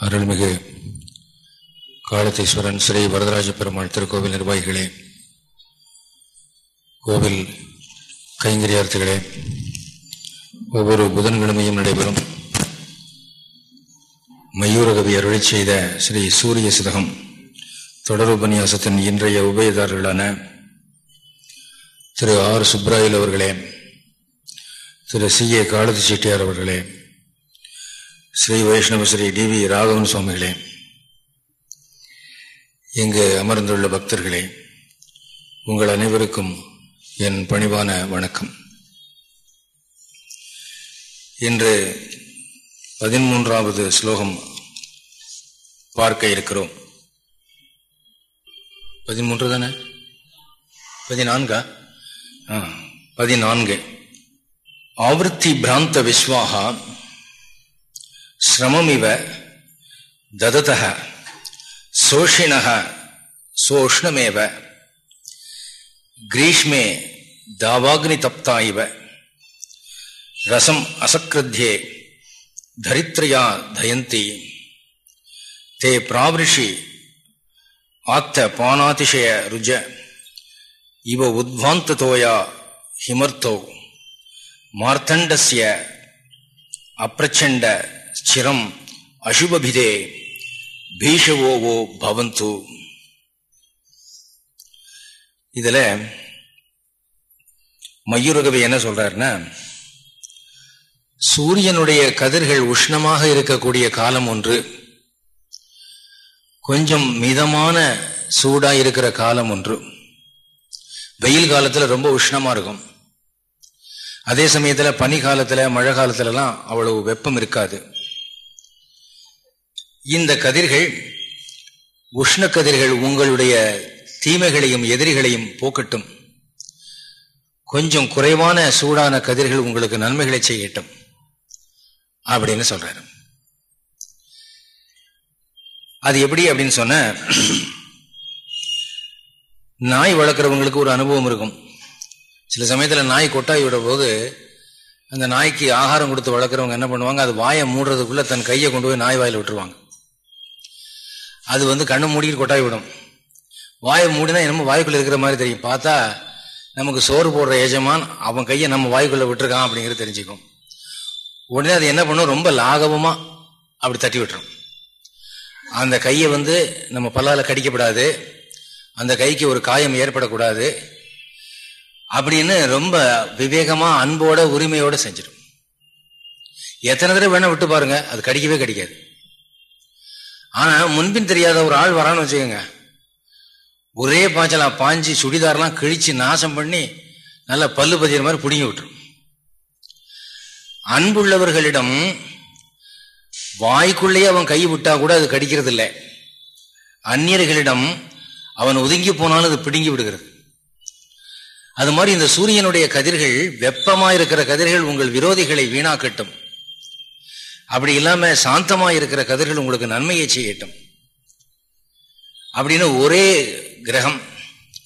அருள்மிகு காலத்தீஸ்வரன் ஸ்ரீ வரதராஜ பெருமாள் திருக்கோவில் நிர்வாகிகளே கோவில் கைங்கரியார்த்திகளே ஒவ்வொரு புதன்கிழமையும் நடைபெறும் மயூரகவி அருளை செய்த ஸ்ரீ சூரிய சிதகம் தொடர் உபன்யாசத்தின் இன்றைய உபயதாரர்களான திரு ஆர் சுப்ராயில் அவர்களே திரு சி ஏ காலத்து செட்டியார் அவர்களே ஸ்ரீ வைஷ்ணவ ஸ்ரீ டி வி ராகவன் சுவாமிகளே இங்கு அமர்ந்துள்ள பக்தர்களே உங்கள் அனைவருக்கும் என் பணிவான வணக்கம். இன்று பதிமூன்றாவது ஸ்லோகம் பார்க்க இருக்கிறோம். பதிமூன்று தானே? பதினான்கா? பதினான்கு. ஆவர்த்தி பிராந்த விஸ்வாகா ஸ்ரமமிவ ததத சோஷிண சோஷ்ணமேவ கிரீஷ்மே தாவாக்னி தப்தா இவ ரசம் அசக்கிருத்தியே தரித்திரையா தயந்தி தே பிராவிருஷி ஆத்த பானாதிஷய ருஜ இவ உத்வாந்ததோயா ஹிமர்த்தோ மார்த்தண்டஸ்ய அப்பிரச்சண்ட சிரம் அசுபபிதே பீஷவோவோ பவந்து இதுல மயூரகவி என்ன சொல்றாருன்னா சூரியனுடைய கதிர்கள் உஷ்ணமாக இருக்கக்கூடிய காலம் ஒன்று கொஞ்சம் மிதமான சூடா இருக்கிற காலம் ஒன்று. வெயில் காலத்துல ரொம்ப உஷ்ணமா இருக்கும். அதே சமயத்துல பனி காலத்துல மழை காலத்துல எல்லாம் அவ்வளவு வெப்பம் இருக்காது. இந்த கதிர்கள் உஷ்ண கதிர்கள் உங்களுடைய தீமைகளையும் எதிரிகளையும் போக்கட்டும். கொஞ்சம் குறைவான சூடான கதிர்கள் உங்களுக்கு நன்மைகளை செய்யட்டும். அப்படின்னு சொல்றாரு. அது எப்படி அப்படின்னு சொன்ன நாய் வளர்க்குறவங்களுக்கு ஒரு அனுபவம் இருக்கும். சில சமயத்தில் நாய் கொட்டாய் விட போது அந்த நாய்க்கு ஆகாரம் கொடுத்து வளர்க்குறவங்க என்ன பண்ணுவாங்க அது வாயை மூடுறதுக்குள்ள தன் கையை கொண்டு போய் நாய் வாயில் விட்டுருவாங்க. அது வந்து கண்ணு மூடிக்கிட்டு கொட்டாய் விடும். வாயை மூடினா என்னமோ வாய்க்குள்ள இருக்கிற மாதிரி தெரியும். பார்த்தா நமக்கு சோறு போடுற எஜமான் அவன் கையை நம்ம வாய்க்குள்ள விட்டுருக்கான் அப்படிங்கிறது தெரிஞ்சுக்கும். உடனே அது என்ன பண்ணும்? ரொம்ப லாகவமா அப்படி தட்டி விட்டுரும். அந்த கையை வந்து நம்ம பல்லால கடிக்கப்படாது. அந்த கைக்கு ஒரு காயம் ஏற்படக்கூடாது. அப்படின்னு ரொம்ப விவேகமா அன்போட உரிமையோட செஞ்சிடும். எத்தனை தடவை வேணா விட்டு பாருங்க. அது கடிக்கவே கடிக்காது. ஆனா முன்பின் தெரியாத ஒரு ஆள் வரான்னு வச்சுக்கோங்க. ஒரே பாய்ச்சலா பாஞ்சு சுடிதார்லாம் கிழிச்சு நாசம் பண்ணி நல்லா பல்லு பதிகிற மாதிரி பிடுங்கி விட்டுரும். அன்புள்ளவர்களிடம் வாய்க்குள்ளேயே அவன் கை விட்டா கூட அது கடிக்கிறது இல்லை அந்நியர்களிடம் அவன் ஒதுங்கி போனாலும் அது பிடுங்கி விடுகிறது. அது மாதிரி இந்த சூரியனுடைய கதிர்கள் வெப்பமாக இருக்கிற கதிர்கள் உங்கள் விரோதிகளை வீணாக்கட்டும். அப்படி இல்லாம சாந்தமா இருக்கிற கதிர்கள் உங்களுக்கு நன்மையை செய்யட்டும். அப்படின்னு ஒரே கிரகம்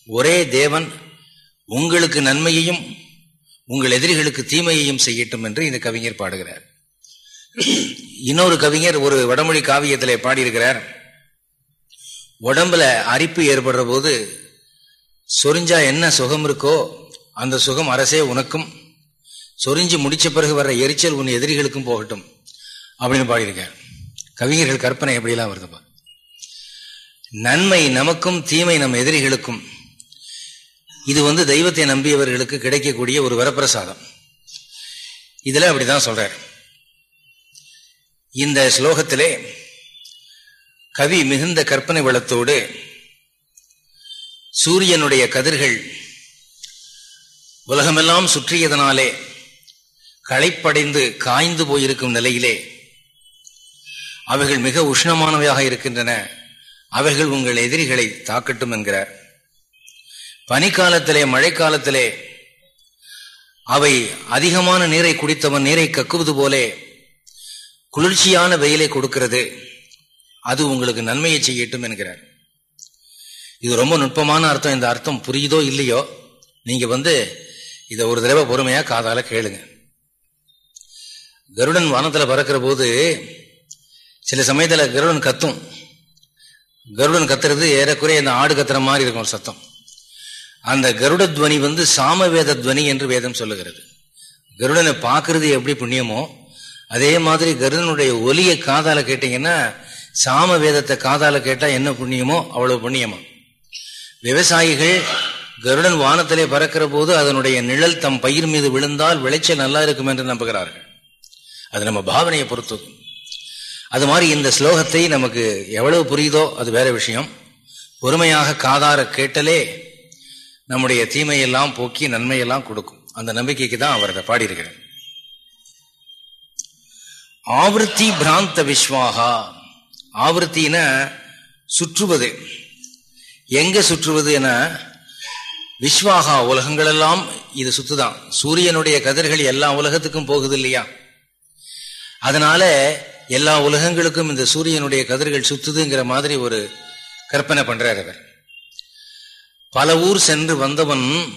ஒரே தேவன் உங்களுக்கு நன்மையையும் உங்கள் எதிரிகளுக்கு தீமையையும் செய்யட்டும் என்று இந்த கவிஞர் பாடுகிறார். இன்னொரு கவிஞர் ஒரு வடமொழி காவியத்தில் பாடியிருக்கிறார். உடம்புல அரிப்பு ஏற்படுற போது சொரிஞ்சா என்ன சுகம் இருக்கோ அந்த சுகம் அரசே உனக்கும். சொரிஞ்சு முடிச்ச பிறகு வர்ற எரிச்சல் உன் எதிரிகளுக்கும் போகட்டும். அப்படின்னு பாடியிருக்கார் கவிஞர்கள் கற்பனை எப்படிலாம் வருதுப்பா? நன்மை நமக்கும் தீமை நம் எதிரிகளுக்கும். இது வந்து தெய்வத்தை நம்பியவர்களுக்கு கிடைக்கக்கூடிய ஒரு வரப்பிரசாதம். இதுல அப்படிதான் சொல்றார். இந்த ஸ்லோகத்திலே கவி மிகுந்த கற்பனை வளத்தோடு சூரியனுடைய கதிர்கள் உலகமெல்லாம் சுற்றியதனாலே களைப்படைந்து காய்ந்து போயிருக்கும் நிலையிலே அவைகள் மிக உஷ்ணமானவையாக இருக்கின்றன. அவைகள் உங்கள் எதிரிகளை தாக்கட்டும் என்கிறார். பனிக்காலத்திலே மழைக்காலத்திலே அவை அதிகமான நீரை குடித்தவன் நீரை கக்குவது போலே குளிர்ச்சியான வெயிலை கொடுக்கிறது. அது உங்களுக்கு நன்மையை செய்யட்டும் என்கிறார். இது ரொம்ப நுட்பமான அர்த்தம். இந்த அர்த்தம் புரியுதோ இல்லையோ நீங்க வந்து இதை ஒரு தடவை பொறுமையா காதால கேளுங்க. கருடன் வானத்துல பறக்கிற போது சில சமயத்தில் கருடன் கத்தும். கருடன் கத்துறது ஏறக்குறைய அந்த ஆடு கத்துற மாதிரி இருக்கும் ஒரு சத்தம். அந்த கருட துவனி வந்து சாமவேத துவனி என்று வேதம் சொல்லுகிறது. கருடனை பார்க்கறது எப்படி புண்ணியமோ அதே மாதிரி கருடனுடைய ஒலியை காதால கேட்டீங்கன்னா சாம வேதத்தை காதால கேட்டா என்ன புண்ணியமோ அவ்வளவு புண்ணியமா. விவசாயிகள் கருடன் வானத்திலே பறக்கிற போது அதனுடைய நிழல் தம் பயிர் மீது விழுந்தால் விளைச்சல் நல்லா இருக்கும் என்று நம்புகிறார்கள். அது நம்ம பாவனையை பொறுத்தது. அது மாதிரி இந்த ஸ்லோகத்தை நமக்கு எவ்வளவு புரியுதோ அது வேற விஷயம். பொறுமையாக காதார கேட்டலே நம்முடைய தீமையெல்லாம் போக்கி நன்மையெல்லாம் கொடுக்கும். அந்த நம்பிக்கைக்கு தான் அவர் அதை பாடியிருக்கிறார். ஆவருத்தி பிராந்த விஸ்வாகா. ஆவருத்தின சுற்றுவது. எங்க சுற்றுவது என விஸ்வாகா உலகங்களெல்லாம் இது சுத்துதான். சூரியனுடைய கதிர்கள் எல்லா உலகத்துக்கும் போகுது இல்லையா? அதனால எல்லா உலகங்களுக்கும் இந்த சூரியனுடைய கதிர்கள் சுத்துதுங்கிற மாதிரி ஒரு கற்பனை பண்றார் அவர். பல ஊர் சென்று வந்தவன்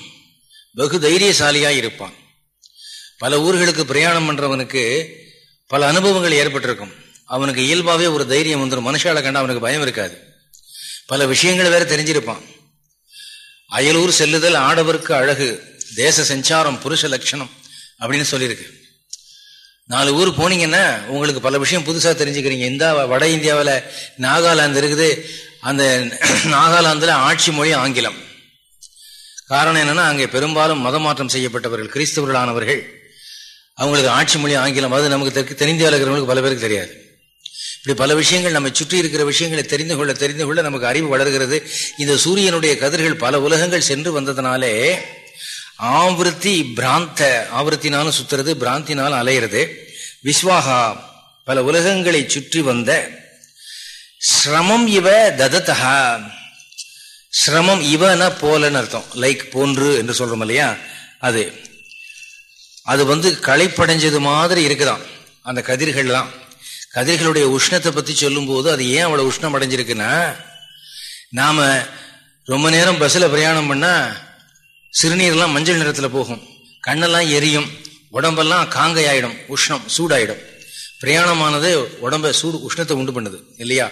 வெகு தைரியசாலியா இருப்பான். பல ஊர்களுக்கு பிரயாணம் பண்றவனுக்கு பல அனுபவங்கள் ஏற்பட்டிருக்கும். அவனுக்கு இயல்பாவே ஒரு தைரியம் வந்துடும் மனுஷால கண்டா அவனுக்கு பயம் இருக்காது. பல விஷயங்கள் வேற தெரிஞ்சிருப்பான். அயலூர் செல்லுதல் ஆடவருக்கு அழகு. தேச சஞ்சாரம் புருஷ லட்சணம் அப்படின்னு சொல்லியிருக்கு. நாலு ஊர் போனீங்கன்னா உங்களுக்கு பல விஷயம் புதுசாக தெரிஞ்சுக்கிறீங்க. இந்த வட இந்தியாவில் நாகாலாந்து இருக்குது. அந்த நாகாலாந்தில் ஆட்சி மொழி ஆங்கிலம். காரணம் என்னன்னா அங்கே பெரும்பாலும் மதமாற்றம் செய்யப்பட்டவர்கள் கிறிஸ்தவர்களானவர்கள் அவங்களுக்கு ஆட்சி மொழி ஆங்கிலம். அது நமக்கு தென்னிந்தியாவில் இருக்கிறவங்களுக்கு பல பேருக்கு தெரியாது. இப்படி பல விஷயங்கள் நம்ம சுற்றி இருக்கிற விஷயங்களை தெரிந்து கொள்ள தெரிந்து கொள்ள நமக்கு அறிவு வளர்கிறது. இந்த சூரியனுடைய கதிர்கள் பல உலகங்கள் சென்று வந்ததுனாலே ஆவருத்தி பிராந்த ஆவருத்தினாலும் சுத்துறது பிராந்தினாலும் அலையிறது. விஸ்வாகா பல உலகங்களை சுற்றி வந்த சிரமம் இவ ததத்தகா சிரமம் இவனா போலன்னு அர்த்தம். லைக் போன்று என்று சொல்றோம் இல்லையா? அது. அது வந்து களைப்படைஞ்சது மாதிரி இருக்குதான். அந்த கதிர்கள்லாம். கதிர்களுடைய உஷ்ணத்தை பத்தி சொல்லும் போது அது ஏன் அவ்வளவு உஷ்ணம் அடைஞ்சிருக்குன்னா நாம ரொம்ப நேரம் பஸ்ல பிரயாணம் பண்ணா சிறுநீர்லாம் மஞ்சள் நிறத்துல போகும். கண்ணெல்லாம் எரியும். உடம்பெல்லாம் காங்கையாயிடும். உஷ்ணம் சூடாயிடும். பிரயாணமானது உடம்ப சூடு உஷ்ணத்தை உண்டு பண்ணுது இல்லையா?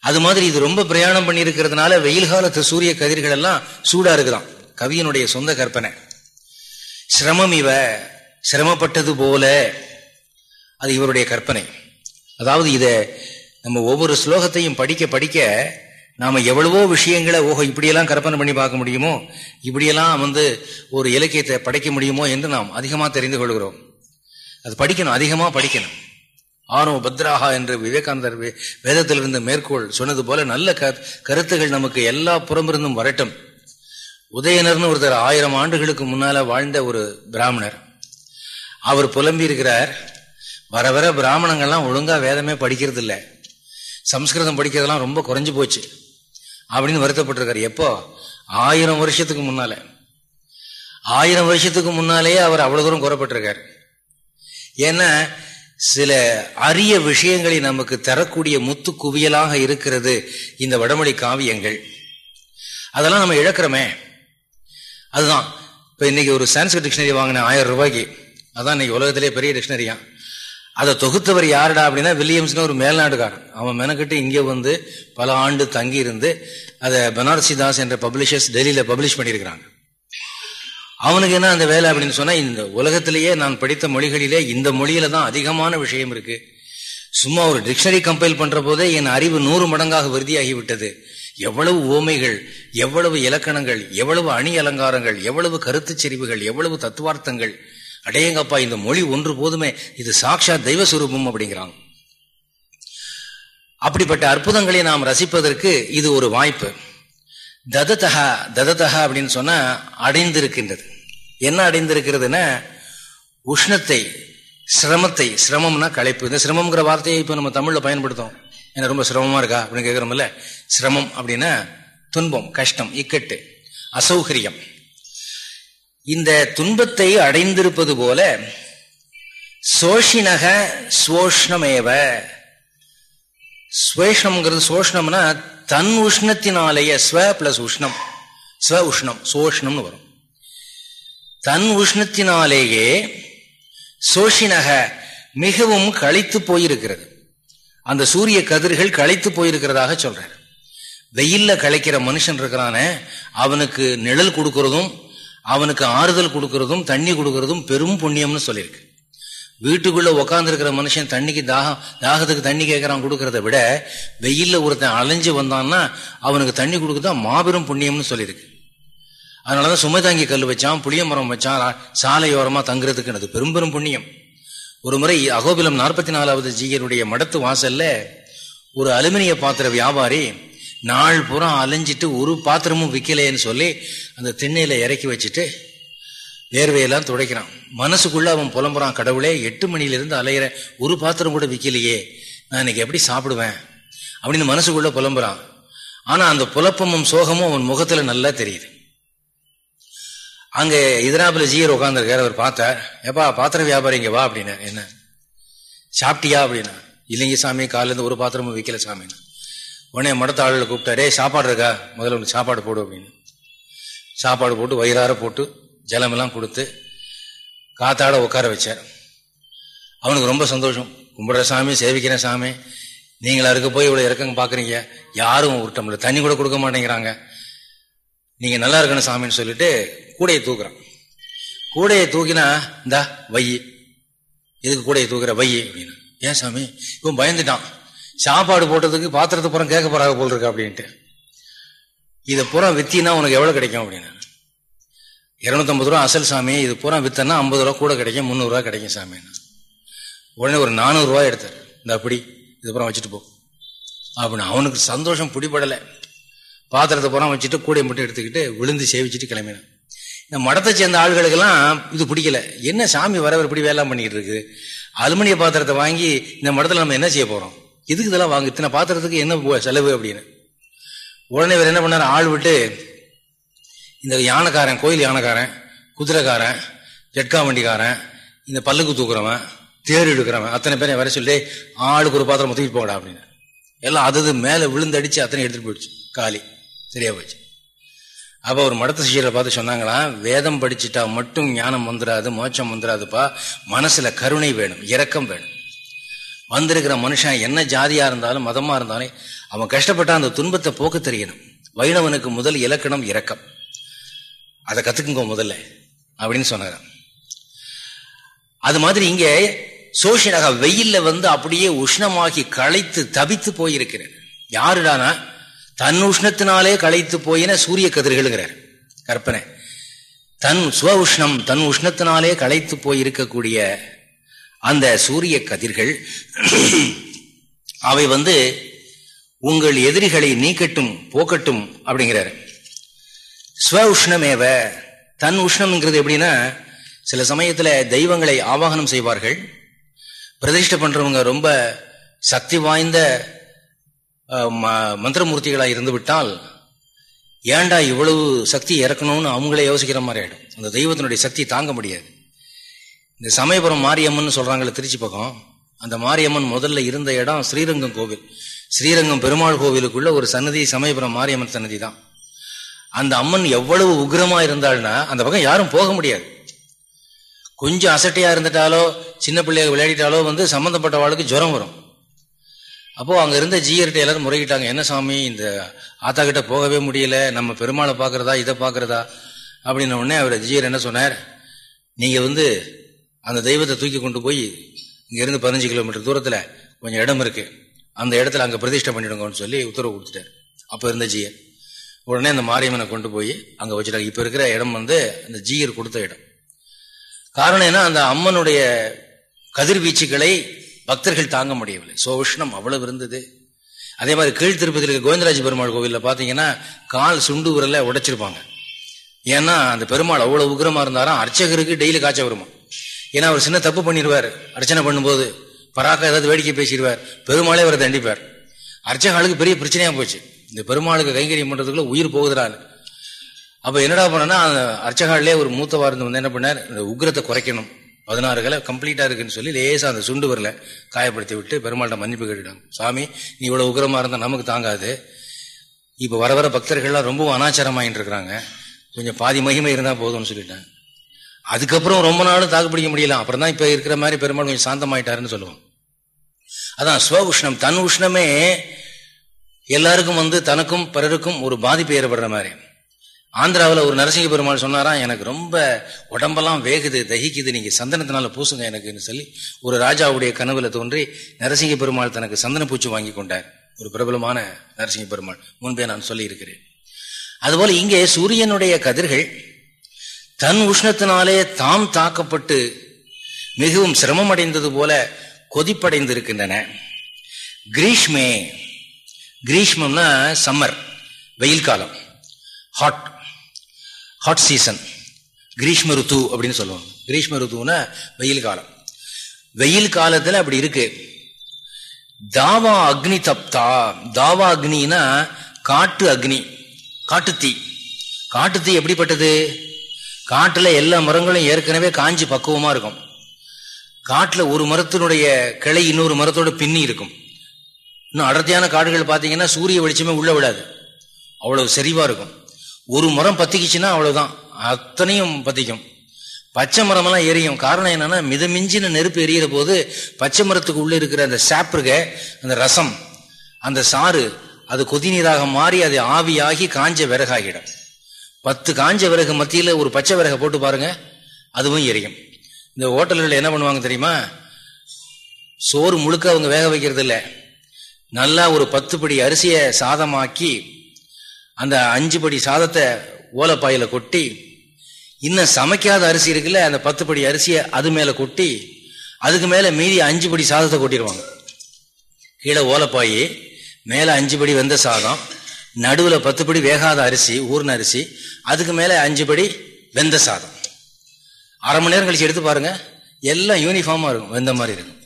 அது மாதிரி இது ரொம்ப பிரயாணம் பண்ணியிருக்கிறதுனால வெயில் காலத்து சூரிய கதிர்கள் எல்லாம் சூடா இருக்குதான் கவியனுடைய சொந்த கற்பனை. சிரமம் இவ சிரமப்பட்டது போல. அது இவருடைய கற்பனை. அதாவது இதை நம்ம ஒவ்வொரு ஸ்லோகத்தையும் படிக்க படிக்க நாம எவ்வளவோ விஷயங்களை ஓஹோ இப்படியெல்லாம் கற்பனை பண்ணி பார்க்க முடியுமோ இப்படியெல்லாம் வந்து ஒரு இலக்கியத்தை படைக்க முடியுமோ என்று நாம் அதிகமாக தெரிந்து கொள்கிறோம். அது படிக்கணும் அதிகமாக படிக்கணும். ஆனோ பத்ராஹா என்று விவேகானந்தர் வேதத்திலிருந்து மேற்கோள் சொன்னது போல நல்ல கருத்துகள் நமக்கு எல்லா புறமிருந்தும் வரட்டும். உதயனர்னு ஒருத்தர் ஆயிரம் ஆண்டுகளுக்கு முன்னால வாழ்ந்த ஒரு பிராமணர். அவர் புலம்பி இருக்கிறார் வர வர பிராமணங்கள்லாம் ஒழுங்கா வேதமே படிக்கிறது இல்லை சம்ஸ்கிருதம் படிக்கிறதெல்லாம் ரொம்ப குறைஞ்சு போச்சு. அப்படின்னு வருத்தப்பட்டிருக்காரு. எப்போ? ஆயிரம் வருஷத்துக்கு முன்னால. ஆயிரம் வருஷத்துக்கு முன்னாலேயே அவர் அவ்வளவு தூரம் குறைப்பட்டிருக்காரு ஏன்னா சில அரிய விஷயங்களை நமக்கு தரக்கூடிய முத்து குவியலாக இருக்கிறது இந்த வடமொழி காவியங்கள். அதெல்லாம் நம்ம இழக்கிறோமே. அதுதான். இப்ப இன்னைக்கு ஒரு சான்ஸ்கிரிட் டிக்ஷனரி வாங்கினேன் ஆயிரம் ரூபாய்க்கு. அதான் இன்னைக்கு உலகத்திலே பெரிய டிக்ஷனரியான் அதை தொகுத்தவர் யாருடா அப்படின்னா வில்லியம்ஸ்னு ஒரு மேல்நாடுக்காரன் அவன் மெனக்கிட்டு இங்கே வந்து பல ஆண்டு தங்கி இருந்து அதை பனாரசி தாஸ் என்ற பப்ளிஷர்ஸ் டெல்லியில் பப்ளிஷ் பண்ணியிருக்கிறாங்க. அவனுக்கு என்ன அந்த வேலை அப்படின்னு சொன்னால் இந்த உலகத்திலேயே நான் படித்த மொழிகளிலே இந்த மொழியில தான் அதிகமான விஷயம் இருக்கு. சும்மா ஒரு டிக்ஷனரி கம்பைல் பண்ற போதே என் அறிவு நூறு மடங்காக விருதியாகிவிட்டது எவ்வளவு ஓமைகள் எவ்வளவு இலக்கணங்கள் எவ்வளவு அணி அலங்காரங்கள் எவ்வளவு கருத்து செறிவுகள் எவ்வளவு தத்துவார்த்தங்கள் அடையங்கப்பா இந்த மொழி ஒன்று போதுமே இது சாட்சா தெய்வஸ்வரூபம் அப்படிங்கிறாங்க. அப்படிப்பட்ட அற்புதங்களை நாம் ரசிப்பதற்கு இது ஒரு வாய்ப்பு. தததகா தததகா அப்படின்னு சொன்னா அடைந்திருக்கின்றது. என்ன அடைந்திருக்கிறதுனா உஷ்ணத்தை சிரமத்தை சிரமம்னா களைப்பு. இந்த சிரமம்ங்கிற வார்த்தையை இப்போ நம்ம தமிழ்ல பயன்படுத்தோம் என்ன ரொம்ப சிரமமா இருக்கா அப்படின்னு கேட்குறோம்ல சிரமம் அப்படின்னா துன்பம் கஷ்டம் இக்கட்டு அசௌகரியம். இந்த துன்பத்தை அடைந்திருப்பது போல சோஷினக சோஷ்ணமேவ ஸ்வேஷ்ணம்ங்கிறது சோஷ்ணம்னா தன் உஷ்ணத்தினாலேயே ஸ்வ பிளஸ் உஷ்ணம். ஸ்வ உஷ்ணம் சோஷ்ணம்னு வரும். தன் உஷ்ணத்தினாலேயே சோஷினக மிகவும் கழித்து போயிருக்கிறது. அந்த சூரிய கதிர்கள் களைத்து போயிருக்கிறதாக சொல்றார். வெயில்ல களைக்கிற மனுஷன் இருக்கிறானே அவனுக்கு நிழல் கொடுக்கறதும் அவனுக்கு ஆறுதல் கொடுக்கறதும் தண்ணி கொடுக்கறதும் பெரும் புண்ணியம்னு சொல்லியிருக்கு. வீட்டுக்குள்ள உக்காந்துருக்கிற மனுஷன் தண்ணிக்கு தாகம் தாகத்துக்கு தண்ணி கேட்கறான் கொடுக்கறத விட வெயில்ல ஒருத்தன் அலைஞ்சு வந்தான்னா அவனுக்கு தண்ணி கொடுக்கதான் மாபெரும் புண்ணியம்னு சொல்லியிருக்கு. அதனாலதான் சுமைதாங்கி கல் வச்சான் புளிய மரம் வச்சான் சாலையோரமா தங்குறதுக்கு அது பெரும் பெரும் புண்ணியம். ஒரு முறை அகோபிலம் நாற்பத்தி நாலாவது ஜீயனுடைய மடத்து வாசல்ல ஒரு அலுமினிய பாத்திர வியாபாரி நாள் பூரா அலைஞ்சிட்டு ஒரு பாத்திரமும் விற்கலைன்னு சொல்லி அந்த திண்ணையில இறக்கி வச்சுட்டு வேர்வையெல்லாம் துடைக்கிறான். மனசுக்குள்ள அவன் புலம்புறான் கடவுளே எட்டு மணிலிருந்து அலையிற ஒரு பாத்திரம் கூட விற்கலையே நான் இன்னைக்கு எப்படி சாப்பிடுவேன்? அப்படின்னு மனசுக்குள்ள புலம்புறான். ஆனா அந்த புலப்பமும் சோகமும் அவன் முகத்துல நல்லா தெரியுது. அங்கே இதராபுல ஜீயர் உட்காந்துருக்கார் அவர் பார்த்தார். எப்பா பாத்திர வியாபாரி இங்கே வா அப்படின்னா. என்ன? சாப்பிட்டியா? அப்படின்னா. இல்லைங்க சாமி காலிலேருந்து ஒரு பாத்திரமும் விற்கல சாமின்னு உடனே மடத்த ஆளுகளை கூப்பிட்டாரே சாப்பாடு இருக்கா? முதல்ல ஒன்று சாப்பாடு போடு அப்படின்னு. சாப்பாடு போட்டு வயிறார போட்டு ஜலமெல்லாம் கொடுத்து காத்தாட உட்கார வச்சார். அவனுக்கு ரொம்ப சந்தோஷம். கும்பிடுற சாமி சேவிக்கிற சாமி நீங்களா இருக்க போய் இவ்வளோ இறக்கங்க பார்க்குறீங்க யாரும் உருட்டமில்ல தண்ணி கூட கொடுக்க மாட்டேங்கிறாங்க. நீங்கள் நல்லா இருக்கணும் சாமின்னு சொல்லிட்டு கூடையை தூக்குறான். கூடையை தூக்கினா இந்தா வை எதுக்கு கூடையை தூக்குற? வை அப்படின்னு. ஏன் சாமி? இவன் பயந்துட்டான். சாப்பாடு போட்டதுக்கு பாத்திரத்தை புறம் கேட்க போறாங்க போல் இருக்கு அப்படின்ட்டு. இதை புறம் வித்தினா உனக்கு எவ்வளவு கிடைக்கும் அப்படின்னு? இருநூத்தம்பது ரூபா அசல் சாமி இது பூரா வித்தனா ஐம்பது ரூபா கூட கிடைக்கும் முந்நூறுரூவா கிடைக்கும் சாமி. உடனே ஒரு நானூறுரூவா எடுத்தார். இந்த அப்படி இது புறம் வச்சுட்டு போ. அப்படின்னு அவனுக்கு சந்தோஷம் பிடிபடலை. பாத்திரத்தை புறம் வச்சுட்டு கூடையை மட்டும் எடுத்துக்கிட்டு விழுந்து சேவிச்சுட்டு கிளம்பினான். இந்த மடத்தை சேர்ந்த ஆள்களுக்கெல்லாம் இது பிடிக்கல. என்ன சாமி வரவர் இப்படி வேலை பண்ணிக்கிட்டு இருக்கு? அலுமினிய பாத்திரத்தை வாங்கி இந்த மடத்தில் நம்ம என்ன செய்ய போகிறோம் எதுக்கு இதெல்லாம் வாங்க இத்தனை பாத்திரத்துக்கு என்ன செலவு அப்படின்னு. உடனே இவர் என்ன பண்ணார்? ஆள் விட்டு இந்த யானைக்காரன் கோயில் யானைக்காரன் குதிரைக்காரன் ஜட்கா வண்டிக்காரன் இந்த பல்லுக்கு தூக்குறவன் தேர் எடுக்கிறவன் அத்தனை பேரை வர சொல்லி ஆளுக்கு ஒரு பாத்திரம் தூக்கிட்டு போகடா அப்படின்னு. எல்லாம் அது மேலே விழுந்தடிச்சு அத்தனை எடுத்துட்டு போயிடுச்சு. காலி. சரியா போச்சு. அப்போ ஒரு மடத்த சீரை பார்த்து சொன்னாங்களாம் வேதம் படிச்சுட்டா மட்டும் ஞானம் வந்துடாது மோட்சம் வந்துடாதுப்பா மனசுல கருணை வேணும் இரக்கம் வேணும். வந்திருக்கிற மனுஷன் என்ன ஜாதியா இருந்தாலும் மதமா இருந்தாலும் அவன் கஷ்டப்பட்டா அந்த துன்பத்தை போக்க தெரியணும். வைணவனுக்கு முதல் இலக்கணம் இரக்கம். அதை கத்துக்குங்க முதல்ல அப்படின்னு சொன்னாங்க அது மாதிரி இங்க சோஷனாக வெயில்ல வந்து அப்படியே உஷ்ணமாகி களைத்து தவித்து போயிருக்கிறேன் யாருடானா? தன் உஷ்ணத்தினாலே களைத்து போயின சூரிய கதிர்கள்ங்கிறார். கற்பனை. தன் சுவ உஷ்ணம் தன் உஷ்ணத்தினாலே களைத்து போயிருக்கக்கூடிய அந்த சூரிய கதிர்கள் அவை வந்து உங்கள் எதிரிகளை நீக்கட்டும் போக்கட்டும் அப்படிங்கிறார். ஸ்வ உஷ்ணமேவ தன் உஷ்ணம்ங்கிறது எப்படின்னா சில சமயத்தில் தெய்வங்களை ஆவாகனம் செய்வார்கள். பிரதிஷ்டை பண்ணுறவங்க ரொம்ப சக்தி வாய்ந்த மந்திரமூர்த்திகளாக இருந்து விட்டால் ஏண்டா இவ்வளவு சக்தி இறக்கணும்னு அவங்களே யோசிக்கிற மாதிரி ஆகிடும் அந்த தெய்வத்தினுடைய சக்தி தாங்க முடியாது. இந்த சமயபுரம் மாரியம்மன் சொல்றாங்களே திருச்சி பக்கம். அந்த மாரியம்மன் முதல்ல இருந்த இடம் ஸ்ரீரங்கம் கோவில். ஸ்ரீரங்கம் பெருமாள் கோவிலுக்குள்ள ஒரு சன்னதி சமயபுரம் மாரியம்மன் சன்னதி தான். அந்த அம்மன் எவ்வளவு உக்ரமா இருந்தாள்னா அந்த பக்கம் யாரும் போக முடியாது. கொஞ்சம் அசட்டையா இருந்துட்டாலோ சின்ன பிள்ளைய விளையாடிட்டாலோ வந்து சம்பந்தப்பட்ட வாழ்க்கை ஜுரம் வரும். அப்போ அங்க இருந்த ஜீயர்கிட்ட எல்லாரும் முறையிட்டாங்க என்ன சாமி இந்த ஆத்தா கிட்ட போகவே முடியல நம்ம பெருமாளை பாக்குறதா இதை பாக்குறதா அப்படின்ன உடனே அவர் ஜீயர் என்ன சொன்னார் நீங்க வந்து அந்த தெய்வத்தை தூக்கி கொண்டு போய் இங்கேருந்து பதினஞ்சு கிலோமீட்டர் தூரத்தில் கொஞ்சம் இடம் இருக்கு. அந்த இடத்துல அங்கே பிரதிஷ்டை பண்ணிடுங்கன்னு சொல்லி உத்தரவு கொடுத்துட்டார். அப்போ இருந்த ஜீயர். உடனே அந்த மாரியம்மனை கொண்டு போய் அங்கே வச்சுட்டாங்க இப்போ இருக்கிற இடம் வந்து அந்த ஜீயர் கொடுத்த இடம். காரணம் என்ன? அந்த அம்மனுடைய கதிர்வீச்சுகளை பக்தர்கள் தாங்க முடியவில்லை. சோஷ்ணம் அவ்வளவு இருந்தது. அதே மாதிரி கீழ் திருப்பதியில் இருக்க கோவிந்தராஜ பெருமாள் கோவிலில் பார்த்தீங்கன்னா கால் சுண்டு உரல உடைச்சிருப்பாங்க. ஏன்னா அந்த பெருமாள் அவ்வளவு உக்ரமா இருந்தாராம். அர்ச்சகருக்கு டெய்லி காய்ச்ச வருமா? ஏன்னா அவர் சின்ன தப்பு பண்ணிடுவார் அர்ச்சனை பண்ணும்போது பராக்கா ஏதாவது வேடிக்கை பேசிடுவார். பெருமாளே அவரை தண்டிப்பார். அர்ச்சகாலுக்கு பெரிய பிரச்சனையா போச்சு. இந்த பெருமாளுக்கு கைங்கரியம் பண்றதுக்குள்ள உயிர் போகுதுறாரு அப்ப என்னடா பண்ணனா அந்த அர்ச்சகாலே ஒரு மூத்தவா இருந்து வந்து என்ன பண்ணார்? இந்த உக்ரத்தை குறைக்கணும். பதினாறு கலை கம்ப்ளீட்டா இருக்குன்னு சொல்லி லேசா அந்த சுண்டு வரல காயப்படுத்தி விட்டு பெருமாள்கிட்ட மன்னிப்பு கேட்டுட்டாங்க. சாமி நீ இவ்வளவு உக்ரமா இருந்தா நமக்கு தாங்காது. இப்ப வர வர பக்தர்கள்லாம் ரொம்ப அனாச்சாரமாயிட்டு இருக்கிறாங்க. கொஞ்சம் பாதி மகிமை இருந்தா போதும்னு சொல்லிட்டாங்க. அதுக்கப்புறம் ரொம்ப நாளும் தாக்கு பிடிக்க முடியலாம் அப்புறம் தான் இப்ப இருக்கிற மாதிரி பெருமாள் கொஞ்சம் சாந்தமாயிட்டாருன்னு சொல்லுவோம். அதான் ஸ்வ உஷ்ணம் தன் உஷ்ணமே எல்லாருக்கும் வந்து தனக்கும் பிறருக்கும் ஒரு பாதிப்பு ஏற்படுற மாதிரி. ஆந்திராவில் ஒரு நரசிங்க பெருமாள் சொன்னாராம் எனக்கு ரொம்ப உடம்பெல்லாம் வேகுது தகிக்குது நீங்கள் சந்தனத்தினால பூசுங்க எனக்குன்னு சொல்லி ஒரு ராஜாவுடைய கனவுல தோன்றி நரசிங்க பெருமாள் தனக்கு சந்தன பூச்சி வாங்கி கொண்டார். ஒரு பிரபலமான நரசிங்க பெருமாள். முன்பே நான் சொல்லியிருக்கிறேன். அதுபோல் அதுபோல இங்கே சூரியனுடைய கதிர்கள் தன் உஷ்ணத்தினாலே தாம் தாக்கப்பட்டு மிகவும் சிரமம் அடைந்தது போல கொதிப்படைந்திருக்கின்றன. கிரீஷ்மே கிரீஷ்மம்னா சம்மர் வெயில் காலம் ஹாட் ஹாட் சீசன் கிரீஷ்ம ருத்து அப்படின்னு சொல்லுவாங்க. கிரீஷ்ம ருத்துனா வெயில் காலம். வெயில் காலத்துல அப்படி இருக்கு. தாவா அக்னி தப்தா. தாவா அக்னினா காட்டு அக்னி காட்டுத்தீ காட்டுத்தீ எப்படிப்பட்டது? காட்டில் எல்லா மரங்களும் ஏற்கனவே காஞ்சி பக்குவமாக இருக்கும். காட்டில் ஒரு மரத்தினுடைய கிளை இன்னொரு மரத்தோட பின்னி இருக்கும். இன்னும் அடர்த்தியான காடுகள் பார்த்தீங்கன்னா சூரிய வெளிச்சமே உள்ள விடாது அவ்வளவு செறிவாக இருக்கும். ஒரு மரம் பத்திக்குச்சுன்னா அவ்வளோதான் அத்தனையும் பத்திக்கும். பச்சை மரமெல்லாம் எரியும். காரணம் என்னன்னா மிதமிஞ்சின நெருப்பு எரியிற போது பச்சை மரத்துக்கு உள்ளே இருக்கிற அந்த சாப்பிருக அந்த ரசம் அந்த சாறு அது கொதிநீராக மாறி அது ஆவியாகி காஞ்ச விறகாகிடும். பத்து காஞ்ச விறகு மத்தியில் ஒரு பச்சை விறகை போட்டு பாருங்க அதுவும் எரியும். இந்த ஹோட்டல்கள் என்ன பண்ணுவாங்க தெரியுமா? சோறு முழுக்க அவங்க வேக வைக்கிறது இல்லை. நல்லா ஒரு பத்து படி அரிசியை சாதமாக்கி அந்த அஞ்சு படி சாதத்தை ஓலப்பாயில் கொட்டி இன்னும் சமைக்காத அரிசி இருக்குல்ல அந்த பத்து படி அரிசியை அது மேலே கொட்டி அதுக்கு மேலே மீதி அஞ்சு படி சாதத்தை கொட்டிடுவாங்க. கீழே ஓலப்பாயி மேலே அஞ்சு படி வெந்த சாதம் நடுவில் பத்து படி வேகாத அரிசி ஊர்ன அரிசி அதுக்கு மேலே அஞ்சு படி வெந்த சாதம். அரை மணி நேரம் கழிச்சு எடுத்து பாருங்க எல்லாம் யூனிஃபார்மாக இருக்கும் வெந்த மாதிரி இருக்கும்.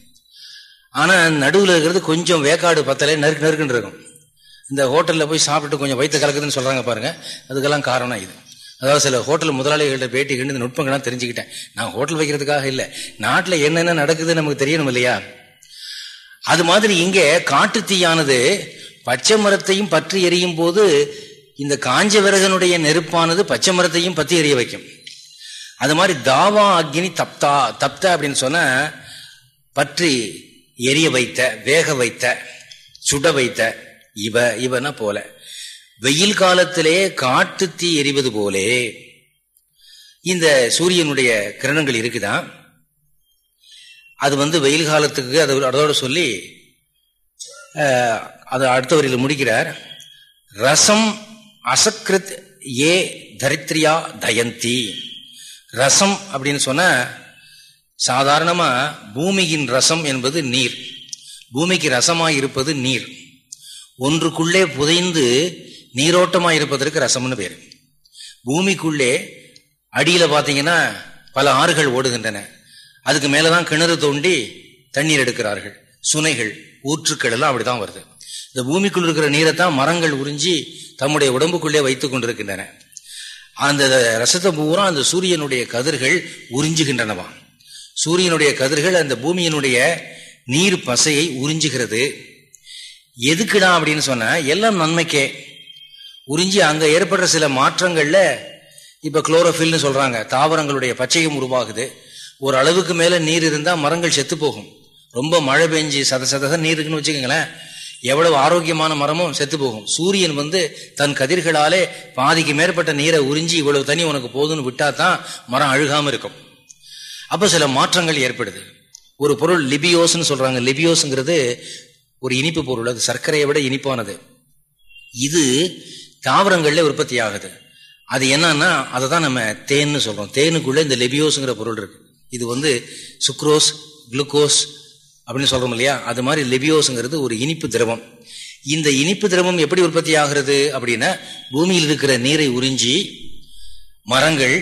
ஆனால் நடுவில் இருக்கிறது கொஞ்சம் வேக்காடு பத்தலை நறுக்கு நறுக்குன்னு இருக்கும். இந்த ஹோட்டலில் போய் சாப்பிட்டு கொஞ்சம் வயிற்று கலக்குதுன்னு சொல்கிறாங்க பாருங்க அதுக்கெல்லாம் காரணம் இது. அதாவது சில ஹோட்டல் முதலாளிகள்கிட்ட பேட்டி கண்டு இந்த நுட்பங்கள்லாம் தெரிஞ்சுக்கிட்டேன். நான் ஹோட்டல் வைக்கிறதுக்காக இல்லை நாட்டில் என்னென்ன நடக்குதுன்னு நமக்கு தெரியணும் இல்லையா? அது மாதிரி இங்கே காட்டு தீயானது பச்சை மரத்தையும் பற்றி எரியும் போது இந்த காஞ்ச விறகனுடைய நெருப்பானது பச்சை மரத்தையும் பற்றி எரிய வைக்கும். அது மாதிரி தாவா அக்னி தப்தா தப்தா அப்படின்னு சொன்ன பற்றி எரிய வைத்த வேக வைத்த சுட வைத்த இவ இவனா போல. வெயில் காலத்திலே காட்டு தீ எரிவது போலே இந்த சூரியனுடைய கிரணங்கள் இருக்குதான் அது வந்து வெயில் காலத்துக்கு அது அதோட சொல்லி அது அடுத்த வரையில் முடிக்கிறார். ரசம் அசக்கிருத் ஏ தரித்ரியா தயந்தி. ரசம் அப்படின்னு சொன்ன சாதாரணமாக பூமியின் ரசம் என்பது நீர். பூமிக்கு ரசமாக இருப்பது நீர். ஒன்றுக்குள்ளே புதைந்து நீரோட்டமாக இருப்பதற்கு ரசம்னு பேர். பூமிக்குள்ளே அடியில் பார்த்தீங்கன்னா பல ஆறுகள் ஓடுகின்றன. அதுக்கு மேலே தான் கிணறு தோண்டி தண்ணீர் எடுக்கிறார்கள் சுனைகள். ஊற்றுக்கள் எல்லாம் அப்படிதான் வருது. இந்த பூமிக்குள் இருக்கிற நீரை தான் மரங்கள் உறிஞ்சி தம்முடைய உடம்புக்குள்ளே வைத்துக் கொண்டிருக்கின்றன. அந்த ரசத்தை பூரா அந்த சூரியனுடைய கதிர்கள் உறிஞ்சுகின்றனவா? சூரியனுடைய கதிர்கள் அந்த பூமியினுடைய நீர் பசையை உறிஞ்சுகிறது. எதுக்குடா அப்படின்னு சொன்ன எல்லாம் நன்மைக்கே. உறிஞ்சி அங்க ஏற்படுற சில மாற்றங்கள்ல இப்ப குளோரோஃபில்னு சொல்றாங்க. தாவரங்களுடைய பச்சையும் உருவாகுது. ஒரு அளவுக்கு மேல நீர் இருந்தா மரங்கள் செத்து போகும். ரொம்ப மழை பெஞ்சு சத சத நீர் இருக்குன்னு வச்சுக்கோங்களேன். எவ்வளவு ஆரோக்கியமான மரமும் செத்து போகும். சூரியன் வந்து தன் கதிர்களாலே பாதிக்கு மேற்பட்ட நீரை உறிஞ்சி இவ்வளவு தண்ணி உனக்கு போதும்னு விட்டா தான் மரம் அழுகாம இருக்கும். அப்ப சில மாற்றங்கள் ஏற்படுது. ஒரு பொருள் லிபியோஸ்ன்னு சொல்றாங்க. லிபியோஸ்ங்கிறது ஒரு இனிப்பு பொருள். அது சர்க்கரையை விட இனிப்பானது. இது தாவரங்கள்ல உற்பத்தி ஆகுது. அது என்னன்னா அதை தான் நம்ம தேன்னு சொல்றோம். தேனுக்குள்ள இந்த லெபியோஸ்ங்கிற பொருள் இருக்கு. இது வந்து சுக்ரோஸ் குளுக்கோஸ் அப்படின்னு சொல்றோம் இல்லையா? அது மாதிரி லெபியோஸுங்கிறது ஒரு இனிப்பு திரவம். இந்த இனிப்பு திரவம் எப்படி உற்பத்தி ஆகிறது அப்படின்னா பூமியில் இருக்கிற நீரை உறிஞ்சி மரங்கள்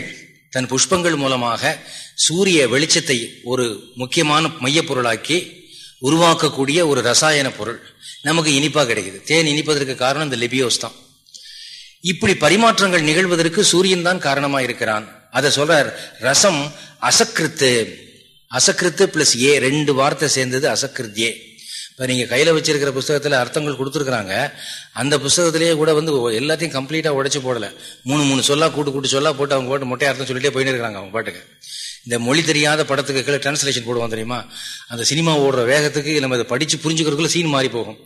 தன் புஷ்பங்கள் மூலமாக சூரிய வெளிச்சத்தை ஒரு முக்கியமான மையப்பொருளாக்கி உருவாக்கக்கூடிய ஒரு ரசாயன பொருள். நமக்கு இனிப்பாக கிடைக்குது. தேன் இனிப்பதற்கு காரணம் இந்த லெபியோஸ் தான். இப்படி பரிமாற்றங்கள் நிகழ்வதற்கு சூரியன் தான் காரணமாக இருக்கிறான். அதை சொல்றார் ரசம் அசக்கிருத்து அசக்கிருத்து பிளஸ் ஏ ரெண்டு வார்த்தை சேர்ந்தது அசக்கிருத் ஏ இப்போ நீங்கள் கையில் வச்சிருக்கிற புஸ்தகத்தில் அர்த்தங்கள் கொடுத்துருக்குறாங்க. அந்த புஸ்தகத்திலேயே கூட வந்து எல்லாத்தையும் கம்ப்ளீட்டாக உடச்சி போடலை. மூணு மூணு சொல்லா கூட்டு கூட்டு சொல்லா போட்டு அவங்க போட்டு மொட்டை அர்த்தம் சொல்லிட்டே போயின்னு இருக்காங்க அவங்க பாட்டுக்கு. இந்த மொழி தெரியாத படத்துக்கு கீழே டிரான்ஸ்லேஷன் போடுவோம் தெரியுமா? அந்த சினிமா ஓடுற வேகத்துக்கு நம்ம அதை படித்து புரிஞ்சுக்கிறதுக்குள்ள சீன் மாறி போகும்.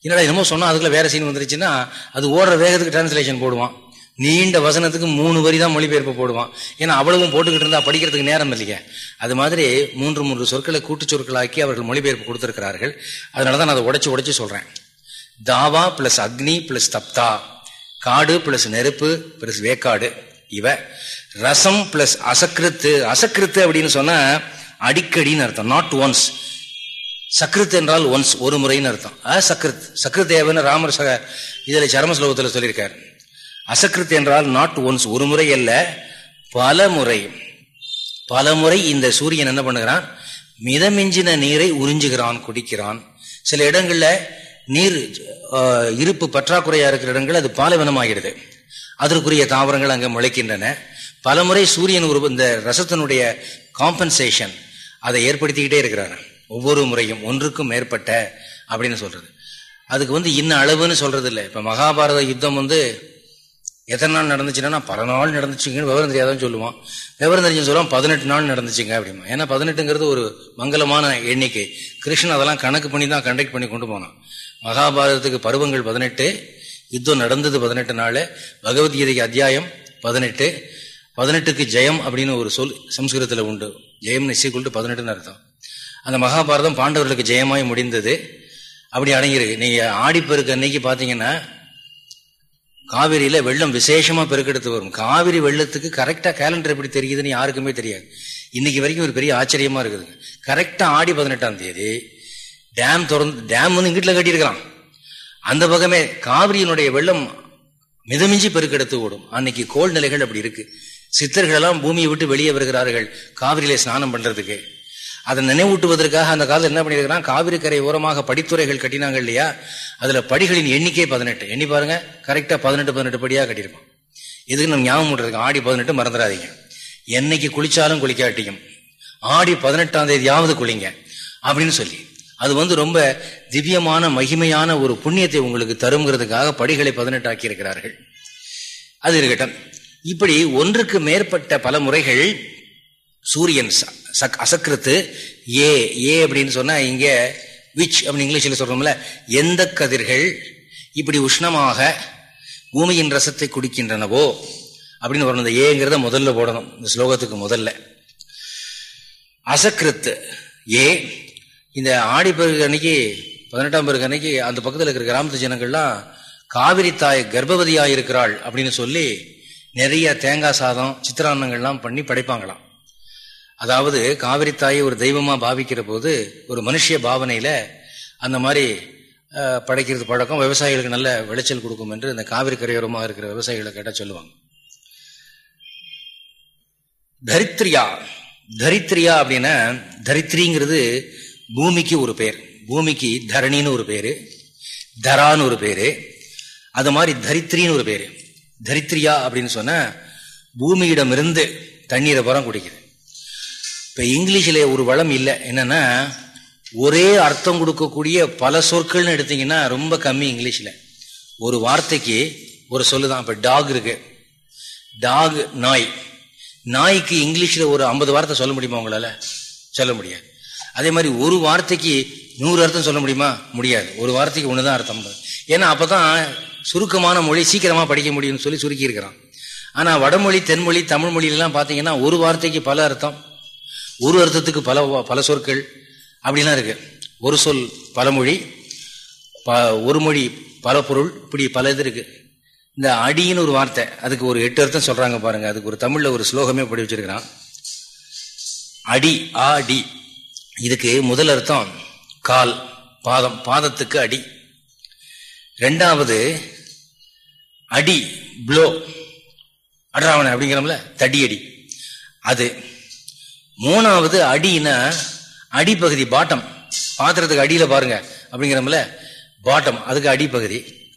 என்னடா என்னமோ சொன்னால் அதுக்குள்ள வேற சீன் வந்துருச்சுன்னா அது ஓடுற வேகத்துக்கு டிரான்ஸ்லேஷன் போடுவான். நீண்ட வசனத்துக்கு மூணு வரி தான் மொழிபெயர்ப்பு போடுவான். ஏன்னா அவ்வளவும் போட்டுக்கிட்டு இருந்தா படிக்கிறதுக்கு நேரம் இல்லைங்க. அது மாதிரி மூன்று மூன்று சொற்களை கூட்டு சொற்களாக்கி அவர்கள் மொழிபெயர்ப்பு கொடுத்திருக்கிறார்கள். அதனாலதான் நான் அதை உடச்சு உடச்சு சொல்றேன். தாவா பிளஸ் அக்னி பிளஸ் தப்தா. காடு பிளஸ் நெருப்பு பிளஸ் வேக்காடு. இவ ரசம் பிளஸ் அசக்கிருத்து அசக்கிருத்து அப்படின்னு சொன்னா அடிக்கடின்னு அர்த்தம். நாட் ஒன்ஸ் சக்ருத் என்றால் ஒன்ஸ் ஒரு முறைன்னு அர்த்தம். அசக்ருத். சக்ருத்தேவன் ராமர் சக இதில் சரமஸ்லோகத்தில் சொல்லியிருக்காரு சொல்லியிருக்கார். அசக்கிருத் என்றால் நாட் ஒன்ஸ் ஒரு முறை அல்ல பல முறை பல முறை இந்த சூரியன் என்ன பண்ணுகிறான்? மிதமிஞ்சின நீரை உறிஞ்சுகிறான் குடிக்கிறான். சில இடங்கள்ல நீர் இருப்பு பற்றாக்குறையா இருக்கிற இடங்கள் அது பாலைவனமாகிறது. அதற்குரிய தாவரங்கள் அங்கே முளைக்கின்றன. பலமுறை சூரியன் ஒரு இந்த ரசத்தினுடைய காம்பன்சேஷன் அதை ஏற்படுத்திக்கிட்டே இருக்கிறார். ஒவ்வொரு முறையும் ஒன்றுக்கும் மேற்பட்ட அப்படின்னு சொல்றது. அதுக்கு வந்து இன்ன அளவுன்னு சொல்றது இல்லை இப்போ மகாபாரத யுத்தம் வந்து எத்தனை நாள் நடந்துச்சுன்னா பல நாள் நடந்துச்சுங்கன்னு விவரம் தெரியாதான் சொல்லுவான். விவரம் தெரிஞ்சு சொல்லுவான் பதினெட்டு நாள் நடந்துச்சுங்க அப்படிமா. ஏன்னா பதினெட்டுங்கிறது ஒரு மங்களமான எண்ணிக்கை. கிருஷ்ணன் அதெல்லாம் கணக்கு பண்ணி தான் கண்டக்ட் பண்ணி கொண்டு போனான். மகாபாரதத்துக்கு பருவங்கள் பதினெட்டு யுத்தம் நடந்தது பதினெட்டு நாள் பகவத்கீதைக்கு அத்தியாயம் பதினெட்டு. பதினெட்டுக்கு ஜெயம் அப்படின்னு ஒரு சொல் சம்ஸ்கிருதத்தில் உண்டு. ஜெயம் நிச்சயக்குள்ட்டு பதினெட்டுன்னு அர்த்தம். அந்த மகாபாரதம் பாண்டவர்களுக்கு ஜெயமாய் முடிந்தது. அப்படி அடங்கியிருக்கு. நீங்கள் ஆடிப்பெருக்கு அன்னைக்கு பார்த்தீங்கன்னா காவிரியில வெள்ளம் விசேஷமா பெருக்கெடுத்து வரும். காவிரி வெள்ளத்துக்கு கரெக்டா கேலண்டர் எப்படி தெரியுதுன்னு யாருக்குமே தெரியாது. இன்னைக்கு வரைக்கும் ஒரு பெரிய ஆச்சரியமா இருக்குது கரெக்டா ஆடி பதினெட்டாம் தேதி டேம் திறந்து டேம் வந்து இங்கிட்ட கட்டியிருக்கிறான் அந்த பக்கமே காவிரியினுடைய வெள்ளம் மிதமிஞ்சி பெருக்கெடுத்து ஓடும். அன்னைக்கு கோல் நிலைகள் அப்படி இருக்கு. சித்தர்கள் எல்லாம் பூமியை விட்டு வெளியே வருகிறார்கள். காவிரியில ஸ்நானம் பண்றதுக்கு. அதை நினைவூட்டுவதற்காக அந்த காலத்தில் என்ன பண்ணியிருக்கிறான்? காவிரி கரை ஓரமாக படித்துறைகள் கட்டினாங்க இல்லையா? அதுல படிகளின் எண்ணிக்கை பதினெட்டு. எண்ணி பாருங்க கரெக்டா பதினெட்டு பதினெட்டு படியா கட்டியிருப்பான். இதுக்கு நம்ம ஞாபகம் விட்டுருக்கு ஆடி பதினெட்டு மறந்துடாதீங்க. என்னைக்கு குளிச்சாலும் குளிக்காட்டியும். ஆடி பதினெட்டாம் தேதியாவது குளிங்க அப்படின்னு சொல்லி. அது வந்து ரொம்ப திவ்யமான மகிமையான ஒரு புண்ணியத்தை உங்களுக்கு தருங்கிறதுக்காக படிகளை பதினெட்டு இருக்கிறார்கள் அது இருக்கட்டும். இப்படி ஒன்றுக்கு மேற்பட்ட பல முறைகள் சூரியன் சக் அசக்கிருத்து ஏ ஏ அப்படின்னு சொன்னால் இங்கே விச் அப்படின்னு இங்கிலீஷில் சொல்கிறோம்ல எந்த கதிர்கள் இப்படி உஷ்ணமாக பூமியின் ரசத்தை குடிக்கின்றனவோ அப்படின்னு வரணும். இந்த ஏங்கிறத முதல்ல போடணும். இந்த ஸ்லோகத்துக்கு முதல்ல. அசக்கிருத்து ஏ இந்த ஆடி பெருக்கு அன்னைக்கு பதினெட்டாம் பெருக்கு அன்னைக்கு அந்த பக்கத்தில் இருக்கிற கிராமத்து ஜனங்கள்லாம் காவிரி தாய் கர்ப்பவதியாக இருக்கிறாள் அப்படின்னு சொல்லி நிறைய தேங்காய் சாதம் சித்திரான்னங்கள்லாம் பண்ணி படைப்பாங்களாம். அதாவது காவிரி தாயை ஒரு தெய்வமா பாவிக்கிற போது ஒரு மனுஷிய பாவனையில அந்த மாதிரி படைக்கிறது பழக்கம் விவசாயிகளுக்கு நல்ல விளைச்சல் கொடுக்கும் என்று இந்த காவிரி கரையோரமாக இருக்கிற விவசாயிகளை கேட்டால் சொல்லுவாங்க. தரித்திரியா. தரித்திரியா அப்படின்னா தரித்திரிங்கிறது பூமிக்கு ஒரு பேர். பூமிக்கு தரணின்னு ஒரு பேரு தரான்னு ஒரு பேரு அது மாதிரி தரித்திரின்னு ஒரு பேரு. தரித்திரியா அப்படின்னு சொன்ன பூமியிடமிருந்து தண்ணீரை புறம் குடிக்குது. இப்போ இங்கிலீஷில் ஒரு வளம் இல்லை. என்னன்னா ஒரே அர்த்தம் கொடுக்கக்கூடிய பல சொற்கள்னு எடுத்தீங்கன்னா ரொம்ப கம்மி இங்கிலீஷில். ஒரு வார்த்தைக்கு ஒரு சொல்லுதான் இப்போ டாக் இருக்கு. டாக் நாய். நாய்க்கு இங்கிலீஷில் ஒரு ஐம்பது வார்த்தை சொல்ல முடியுமா உங்களால்? சொல்ல முடியாது. அதே மாதிரி ஒரு வார்த்தைக்கு நூறு அர்த்தம் சொல்ல முடியுமா? முடியாது. ஒரு வார்த்தைக்கு ஒன்று தான் அர்த்தம். ஏன்னா அப்போ தான் சுருக்கமான மொழி சீக்கிரமாக படிக்க முடியும்னு சொல்லி சுருக்கியிருக்கிறான். ஆனால் வடமொழி தென்மொழி தமிழ் மொழியிலாம் பார்த்தீங்கன்னா ஒரு வார்த்தைக்கு பல அர்த்தம். ஒரு அர்த்தத்துக்கு பல பல சொற்கள் அப்படிலாம் இருக்கு. ஒரு சொல் பல மொழி ஒரு மொழி பல பொருள் இப்படி பல இது இருக்கு. இந்த அடின்னு ஒரு வார்த்தை அதுக்கு ஒரு எட்டு அர்த்தம் சொல்றாங்க பாருங்க. அதுக்கு ஒரு தமிழ்ல ஒரு ஸ்லோகமே படி வச்சிருக்கிறான். அடி ஆ டி. இதுக்கு முதல் அர்த்தம் கால் பாதம் பாதத்துக்கு அடி. ரெண்டாவது அடி ப்ளோ அட்ராவண அப்படிங்கிறோம்ல தடியடி. அது மூணாவது அடினா அடிப்பகுதி பாட்டம் பாத்திரத்துக்கு அடியில பாருங்க அப்படிங்கிறோம்ல பாட்டம் அதுக்கு அடிப்பகுதி.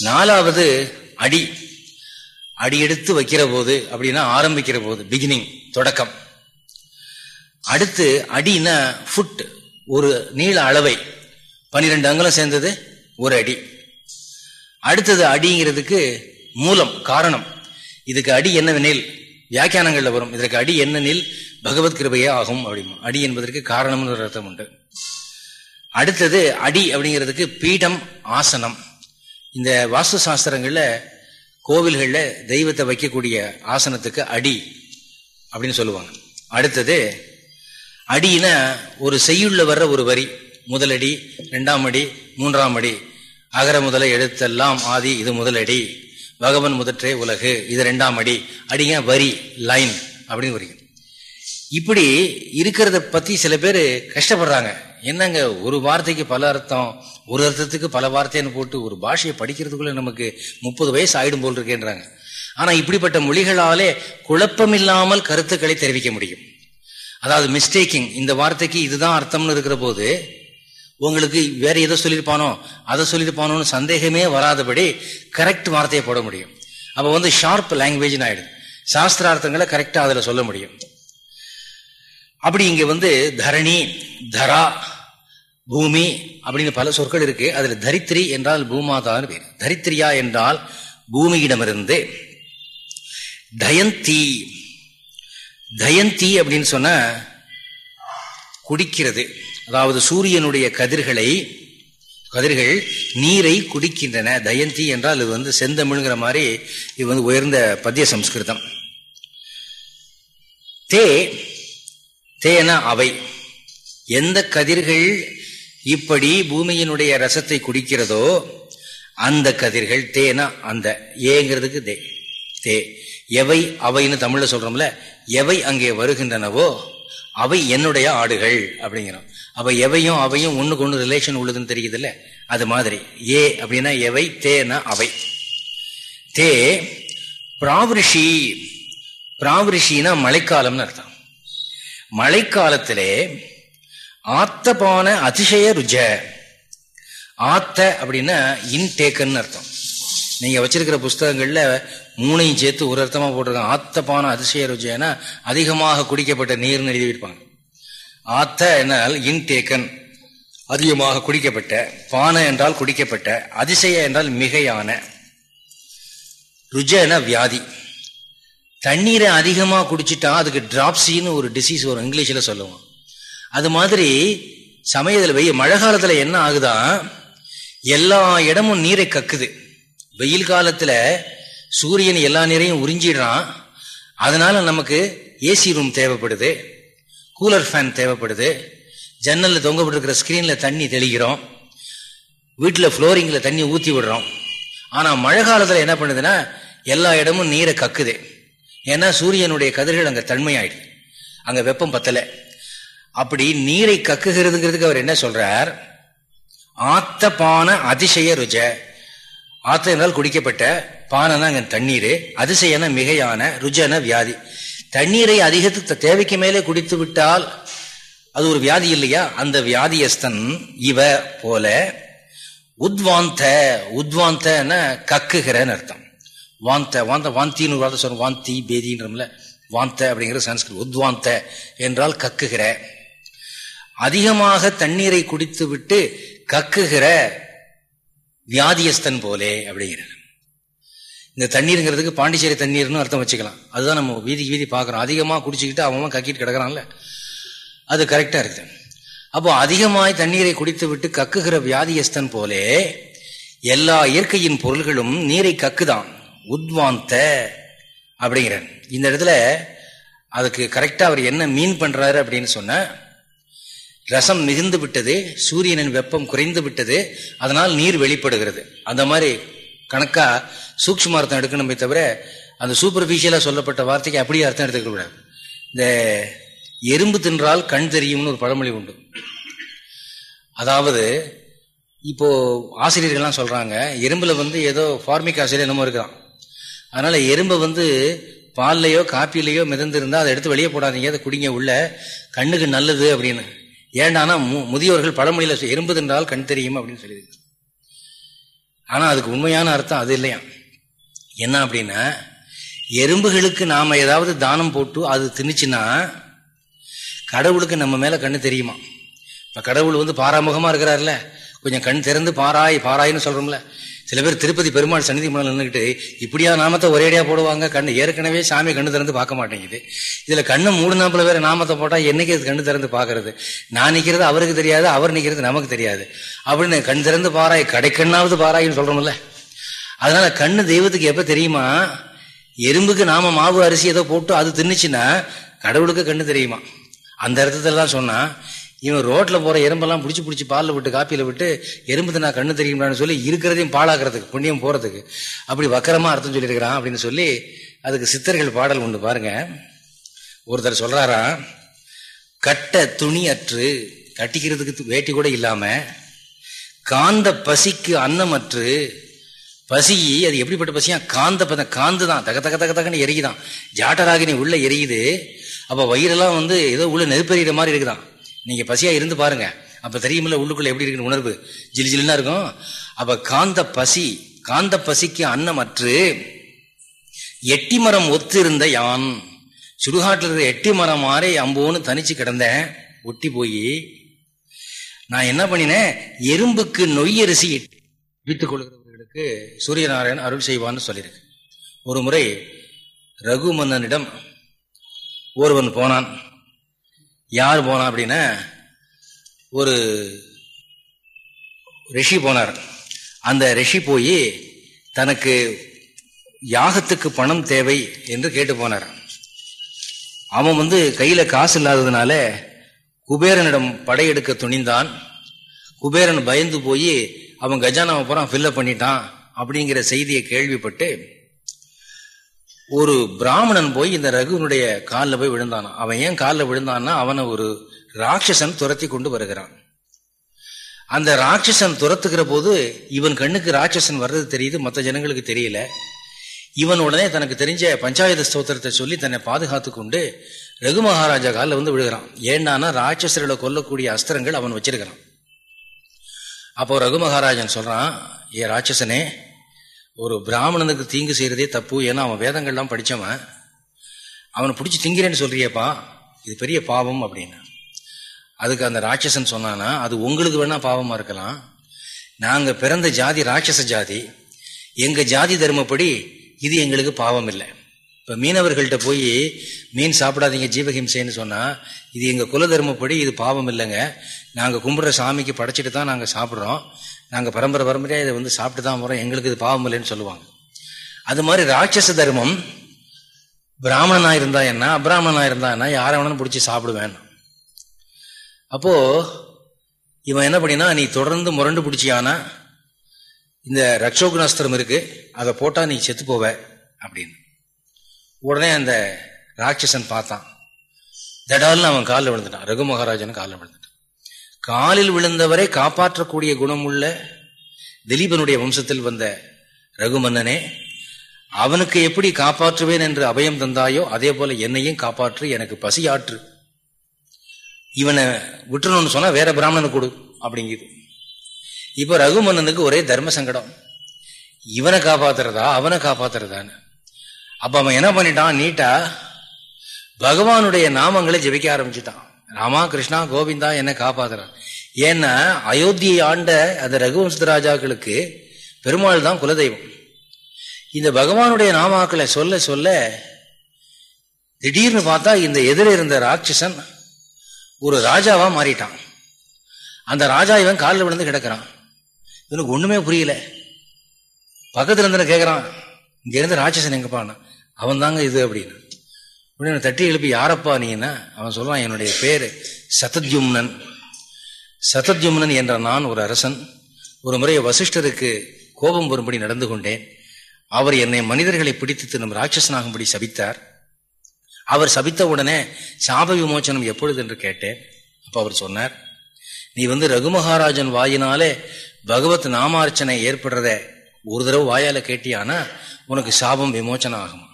நாலாவது அடி. அடி எடுத்து வைக்கிற போது அப்படின்னா ஆரம்பிக்கிற போது பிகினிங் தொடக்கம். அடுத்து அடினா ஃபுட் ஒரு நீள அளவை. பனிரெண்டு அங்கலம் சேர்ந்தது ஒரு அடி. அடுத்தது அடிங்கிறதுக்கு மூலம் காரணம். இதுக்கு அடி என்ன வியாக்கியானங்களில் வரும். இதற்கு அடி என்னெனில் பகவத் கிருபையே ஆகும் அப்படிமா அடி என்பதற்கு காரணம்னு ஒரு அர்த்தம் உண்டு. அடுத்தது அடி அப்படிங்கிறதுக்கு பீடம் ஆசனம். இந்த வாஸ்து சாஸ்திரங்கள்ல கோவில்களில் தெய்வத்தை வைக்கக்கூடிய ஆசனத்துக்கு அடி அப்படின்னு சொல்லுவாங்க. அடுத்தது அடினா ஒரு செய்யுள்ள வர்ற ஒரு வரி. முதலடி ரெண்டாம் அடி மூன்றாம் அடி. அகர முதல எழுத்தெல்லாம் ஆதி இது முதலடி பகவன் முதற்றே உலகு இது ரெண்டாம் அடி. அடிங்க வரி லைன் அப்படின்னு வருகிறது இப்படி இருக்கிறத பத்தி சில பேர் கஷ்டப்படுறாங்க. என்னங்க ஒரு வார்த்தைக்கு பல அர்த்தம் ஒரு அர்த்தத்துக்கு பல வார்த்தைன்னு போட்டு ஒரு பாஷையை படிக்கிறதுக்குள்ள நமக்கு முப்பது வயசு ஆயிடும் போல் இருக்கேன்றாங்க. ஆனா இப்படிப்பட்ட மொழிகளாலே குழப்பமில்லாமல் கருத்துக்களை தெரிவிக்க முடியும். அதாவது மிஸ்டேக்கிங் இந்த வார்த்தைக்கு இதுதான் அர்த்தம்னு இருக்கிற போது உங்களுக்கு வேற எதை சொல்லியிருப்பானோ அதை சொல்லியிருப்பானோன்னு சந்தேகமே வராதபடி கரெக்ட் வார்த்தையை போட முடியும். அப்போ வந்து ஷார்ப் லாங்குவேஜ்னு ஆயிடுது சாஸ்திரார்த்தங்களை கரெக்டாக அதில் சொல்ல முடியும். அப்படி இங்க வந்து தரணி தரா பூமி அப்படின்னு பல சொற்கள் இருக்கு. அதுல தரித்திரி என்றால் பூமாதான்னு பேர். தரித்திரியா என்றால் பூமியிடமிருந்து தயந்தி. தயந்தி அப்படின்னு சொன்ன குடிக்கிறது. அதாவது சூரியனுடைய கதிர்களை கதிர்கள் நீரை குடிக்கின்றன. தயந்தி என்றால் இது வந்து செந்தமிழ்ங்கிற மாதிரி இது வந்து உயர்ந்த பத்திய சம்ஸ்கிருதம். தே தேன அவை. எந்த கதிர்கள் இப்படி பூமியினுடைய ரசத்தை குடிக்கிறதோ அந்த கதிர்கள் தேனா அந்த ஏங்கிறதுக்கு தே தே எவை அவைன்னு தமிழ்ல சொல்றோம்ல எவை அங்கே வருகின்றனவோ அவை என்னுடைய ஆடுகள் அப்படிங்கிறோம். அப்ப எவையும் அவையும் ஒண்ணுக்கு ஒண்ணு ரிலேஷன் உள்ளதுன்னு தெரியுதுல்ல அது மாதிரி. ஏ அப்படின்னா எவை தேனா அவை. தே பிராவிருஷி பிராவிருஷினா மழைக்காலம்னு அர்த்தம். மழைக்காலத்திலே ஆத்தபான அதிசய ருஜ. ஆத்த அப்படின்னா இன்டேக்கன் அர்த்தம். நீங்க வச்சிருக்கிற புஸ்தகங்கள்ல மூணையும் சேர்த்து ஒரு அர்த்தமா போட்டிருக்காங்க. ஆத்தப்பான அதிசய ருஜனா அதிகமாக குடிக்கப்பட்ட நீர்னு எழுதியிருப்பாங்க ஆத்த என்னால் இன்டேக்கன் அதிகமாக குடிக்கப்பட்ட பானை என்றால் குடிக்கப்பட்ட அதிசய என்றால் மிகையான ருஜன வியாதி. தண்ணீரை அதிகமாக குடிச்சிட்டா அதுக்கு டிராப்ஸின்னு ஒரு டிசீஸ் வரும். இங்கிலீஷில் சொல்லுவோம். அது மாதிரி சமயத்தில் வெயில் மழை காலத்தில் என்ன ஆகுதா? எல்லா இடமும் நீரை கக்குது. வெயில் காலத்தில் சூரியன் எல்லா நீரையும் உறிஞ்சிடுறான். அதனால நமக்கு ஏசி ரூம் தேவைப்படுது. கூலர் ஃபேன் தேவைப்படுது. ஜன்னலில் தொங்கப்பட்டிருக்கிற ஸ்க்ரீனில் தண்ணி தெளிக்கிறோம் வீட்டில் ஃப்ளோரிங்கில் தண்ணி ஊற்றி விடுறோம். ஆனால் மழை காலத்தில் என்ன பண்ணுதுன்னா எல்லா இடமும் நீரை கக்குது. ஏன்னா சூரியனுடைய கதிர்கள் அங்கே தன்மையாயிடுது அங்கே வெப்பம் பத்தலை. அப்படி நீரை கக்குகிறதுங்கிறதுக்கு அவர் என்ன சொல்றார்? ஆத்த பான அதிசய ருஜ. ஆத்த என்றால் குடிக்கப்பட்ட பானைனா அங்கே தண்ணீர். அதிசயன மிகையான ருஜன வியாதி. தண்ணீரை அதிகத்து தேவைக்கு மேலே குடித்து விட்டால் அது ஒரு வியாதி இல்லையா? அந்த வியாதியஸ்தன் இவ போல உத்வாந்த உத்வாந்தன கக்குகிறன்னு அர்த்தம். வாந்த வாந்த வாந்தின்னு வார்த்தை சொல்றோம். வாந்தி பேதின்றமில்ல வாந்த அப்படிங்கிற சன்ஸ்கிருத் உத்வாந்த என்றால் கக்குகிற. அதிகமாக தண்ணீரை குடித்து விட்டு கக்குகிற வியாதியஸ்தன் போலே அப்படிங்கிற. இந்த தண்ணீருங்கிறதுக்கு பாண்டிச்சேரி தண்ணீர்னு அர்த்தம் வச்சுக்கலாம். அதுதான் நம்ம வீதி வீதி பார்க்குறோம். அதிகமாக குடிச்சிக்கிட்டு அவன் கக்கிட்டு கிடக்கிறான்ல. அது கரெக்டாக இருக்குது. அப்போ அதிகமாய் தண்ணீரை குடித்து விட்டு கக்குகிற வியாதியஸ்தன் போலே எல்லா இயற்கையின் பொருள்களும் நீரை கக்குதான். உத்வாந்த அப்படிங்கிறார் இந்த இடத்துல அதுக்கு கரெக்டாக அவர் என்ன மீன் பண்ணுறாரு அப்படின்னு சொன்ன ரசம் மிகுந்து விட்டது சூரியனின் வெப்பம் குறைந்து விட்டது அதனால் நீர் வெளிப்படுகிறது. அந்த மாதிரி கணக்கா சூக்ஷ்ம அர்த்தம் எடுக்கணுமே தவிர அந்த சூப்பர்ஃபிஷியலாக சொல்லப்பட்ட வார்த்தைக்கு அப்படியே அர்த்தம் எடுத்துக்க கூடாது. இந்த எறும்பு தின்றால் கண் தெரியும்னு ஒரு பழமொழி உண்டு. அதாவது இப்போ ஆசிரியர்கள்லாம் சொல்றாங்க எறும்புல வந்து ஏதோ ஃபார்மிக் ஆசிரியர் என்னமோ இருக்கான் அதனால எறும்பை வந்து பால்லையோ காப்பிலையோ மிதந்திருந்தா அதை எடுத்து வெளியே போடாதீங்க அதை குடிங்க உள்ள. கண்ணுக்கு நல்லது அப்படின்னு. ஏண்டானா முதியோர்கள் பழமொழியில் எறும்பு தின்றால் கண் தெரியும் அப்படின்னு சொல்லி ஆனால் அதுக்கு உண்மையான அர்த்தம் அது இல்லையா? என்ன அப்படின்னா எறும்புகளுக்கு நாம் ஏதாவது தானம் போட்டு அது திணிச்சுன்னா கடவுளுக்கு நம்ம மேலே கண்ணு தெரியுமா? இப்போ கடவுள் வந்து பாராமுகமாக இருக்கிறாருல. கொஞ்சம் கண் திறந்து பாராய் பாராயின்னு சொல்கிறோம்ல சில பேர் திருப்பதி பெருமாள் சன்னிதி முன்னாள் நின்றுக்கிட்டு இப்படியா நாமத்தை ஒரேடியா போடுவாங்க? கண்ணு ஏற்கனவே சாமி கண்ணு திறந்து பார்க்க மாட்டேங்குது. இதுல கண்ணு மூணு நாற்பது பேர் நாமத்தை போட்டா என்னைக்கு அது கண்ணு திறந்து பாக்குறது நான் நிக்கிறது அவருக்கு தெரியாது அவர் நிக்கிறது நமக்கு தெரியாது. அப்படின்னு கண் திறந்து பாராய் கடைக்கண்ணாவது பாராயின்னு சொல்றோம்ல. அதனால கண்ணு தெய்வத்துக்கு எப்ப தெரியுமா? எறும்புக்கு நாம மாவு அரிசி ஏதோ போட்டு அது தின்னுச்சுன்னா கடவுளுக்கு கண்ணு தெரியுமா? அந்த இடத்துல தான் சொன்னா இவன் ரோட்ல போற எறும்பெல்லாம் பிடிச்சி பிடிச்சி பாலில் விட்டு காப்பியில விட்டு எறும்பு நான் கண்ணு தெரியுமான்னு சொல்லி இருக்கிறதையும் பாழாக்குறதுக்கு புண்ணியம் போறதுக்கு. அப்படி வக்கரமா அர்த்தம் சொல்லியிருக்கிறான் அப்படின்னு சொல்லி அதுக்கு சித்தர்கள் பாடல் உண்டு பாருங்க. ஒருத்தர் சொல்றாராம் கட்ட துணி அற்று கட்டிக்கிறதுக்கு வேட்டி கூட இல்லாம காந்த பசிக்கு அன்னம் அற்று பசி அது எப்படிப்பட்ட பசியா? காந்த பதம் காந்து தான் தக தக தக தகன்னு எரியுதான். ஜாட்டராகினி உள்ள எரியுது. அப்ப வயிறெல்லாம் வந்து ஏதோ உள்ள நெருப்பெறிகிற மாதிரி இருக்குதான். நீங்க பசியா இருந்து பாருங்க. அப்ப தெரியுமில்ல உள்ளுக்குள்ள எப்படி இருக்குன்னு உணர்வு. ஜிலி ஜிலுன்னா இருக்கும். அப்ப காந்த பசி காந்த பசிக்கு அன்னமற்று எட்டி மரம் ஒத்து இருந்த யான். சுடுகாட்டில் இருந்த எட்டி மரம் மாறி அம்போன்னு தனிச்சு கிடந்தேன் ஒட்டி போய் நான் என்ன பண்ணினேன்? எறும்புக்கு நொய்யரிசி வித்துக் கொள்கிறவர்களுக்கு சூரியநாராயணன் அருள் செய்வான்னு சொல்லியிருக்கு ஒரு முறை ரகுமன்னனிடம் ஒருவன் போனான். யார் போனான் அப்படின்னா ஒரு ரிஷி போனார். அந்த ரிஷி போய் தனக்கு யாகத்துக்கு பணம் தேவை என்று கேட்டு போனார். அவன் வந்து கையில் காசு இல்லாததுனால குபேரனிடம் படையெடுக்க துணிந்தான். குபேரன் பயந்து போய் அவன் கஜானாவை பூரா ஃபில்லப் பண்ணிட்டான் அப்படிங்கிற செய்தியை கேள்விப்பட்டு ஒரு பிராமணன் போய் இந்த ரகுவனுடைய காலில் போய் விழுந்தான்? அவன் ஏன் காலில் விழுந்தான்னா அவனை ஒரு ராட்சசன் துரத்தி கொண்டு வருகிறான். அந்த ராட்சசன் துரத்துக்கிற போது இவன் கண்ணுக்கு ராட்சசன் வர்றது தெரியுது மற்ற ஜனங்களுக்கு தெரியல. இவன் உடனே தனக்கு தெரிஞ்ச பஞ்சாயத்து ஸ்தோத்திரத்தை சொல்லி தன்னை பாதுகாத்து கொண்டு ரகு மகாராஜா காலில் வந்து விழுகிறான். ஏன்னா ராட்சசர்களை கொல்லக்கூடிய அஸ்திரங்கள் அவன் வச்சிருக்கிறான். அப்போ ரகு மகாராஜன் சொல்றான் ஏ ராட்சசனே ஒரு பிராமணனுக்கு தீங்கு செய்யறதே தப்பு ஏன்னா அவன் வேதங்கள்லாம் படித்தவன் அவனை பிடிச்சி திங்கிறேன்னு சொல்றியப்பா இது பெரிய பாவம் அப்படின்னு. அதுக்கு அந்த ராட்சசன் சொன்னானா அது உங்களுக்கு வேணா பாவமா இருக்கலாம். நாங்கள் பிறந்த ஜாதி ராட்சச ஜாதி. எங்கள் ஜாதி தர்மப்படி இது எங்களுக்கு பாவம் இல்லை இப்போ மீனவர்கள்ட்ட போய் மீன் சாப்பிடாதீங்க ஜீவஹிம்சைன்னு சொன்னால் இது எங்கள் குல தர்மப்படி இது பாவம் இல்லைங்க நாங்கள் கும்பிட்ற சாமிக்கு படைச்சிட்டு தான் நாங்கள் சாப்பிட்றோம். நாங்கள் பரம்பரை பரம்பரையாக இதை வந்து சாப்பிட்டு தான் போகிறோம் எங்களுக்கு இது பாவம் இல்லைன்னு சொல்லுவாங்க. அது மாதிரி ராட்சச தர்மம் பிராமணனாக இருந்தா என்ன அப்ராமணனாக இருந்தா என்ன யாரை வேணாலும் பிடிச்சி சாப்பிடுவேன். அப்போ இவன் என்ன பண்ணினா நீ தொடர்ந்து முரண்டு பிடிச்சியானா இந்த ரக்ஷோகுணாஸ்திரம் இருக்கு அதை போட்டால் நீ செத்து போவ அப்படின்னு. உடனே அந்த ராட்சசன் பார்த்தான். தடால்னு அவன் காலில் விழுந்துட்டான். ரகு மகாராஜன் காலில் விழுந்துட்டான். காலில் விழுந்தவரை காப்பாற்றக்கூடிய குணமுள்ள திலீபனுடைய வம்சத்தில் வந்த ரகுமன்னனே அவனுக்கு எப்படி காப்பாற்றுவேன் என்று அபயம் தந்தாயோ அதே போல என்னையும் காப்பாற்று எனக்கு பசி ஆற்று. இவனை விட்டுணும்னு சொன்னா வேற பிராமணனுக்கு கொடு அப்படிங்குது. இப்ப ரகுமன்னனுக்கு ஒரே தர்ம சங்கடம். இவனை காப்பாத்துறதா அவனை காப்பாத்துறதான்னு. அப்ப அவன் என்ன பண்ணிட்டான்? நீட்டா பகவானுடைய நாமங்களை ஜெபிக்க ஆரம்பிச்சுட்டான். ராமா கிருஷ்ணா கோவிந்தா என்ன காப்பாத்துறான் ஏன்னா அயோத்தியை ஆண்ட அந்த ரகுவம்ச ராஜாக்களுக்கு பெருமாள் தான் குலதெய்வம். இந்த பகவானுடைய நாமாக்களை சொல்ல சொல்ல திடீர்னு பார்த்தா இந்த எதிர இருந்த ராட்சசன் ஒரு ராஜாவா மாறிட்டான். அந்த ராஜா இவன் காலில் விழுந்து கிடக்கிறான். இவனுக்கு ஒண்ணுமே புரியல. பக்கத்துல இருந்து கேட்கறான் இங்க இருந்து ராட்சசன் எங்கப்பான்னா அவன் தாங்க இது அப்படின்னு. உடனே தட்டி எழுப்பி யாரப்பா நீன்னா அவன் சொல்றான் என்னுடைய பேர் சதத்யும்னன். சதத்யும்னன் என்ற நான் ஒரு அரசன். ஒரு முறை வசிஷ்டருக்கு கோபம் வரும்படி நடந்து கொண்டேன். அவர் என்னை மனிதர்களை பிடித்து தின்னும் ராட்சசனாகும்படி சபித்தார். அவர் சபித்த உடனே சாப விமோச்சனம் எப்பொழுது என்று கேட்டேன். அப்ப அவர் சொன்னார் நீ வந்து ரகுமகாராஜன் வாயினாலே பகவத் நாமார்ச்சனை ஏற்படுறத ஒரு தடவை வாயால கேட்டியானா உனக்கு சாபம் விமோச்சனம் ஆகும்?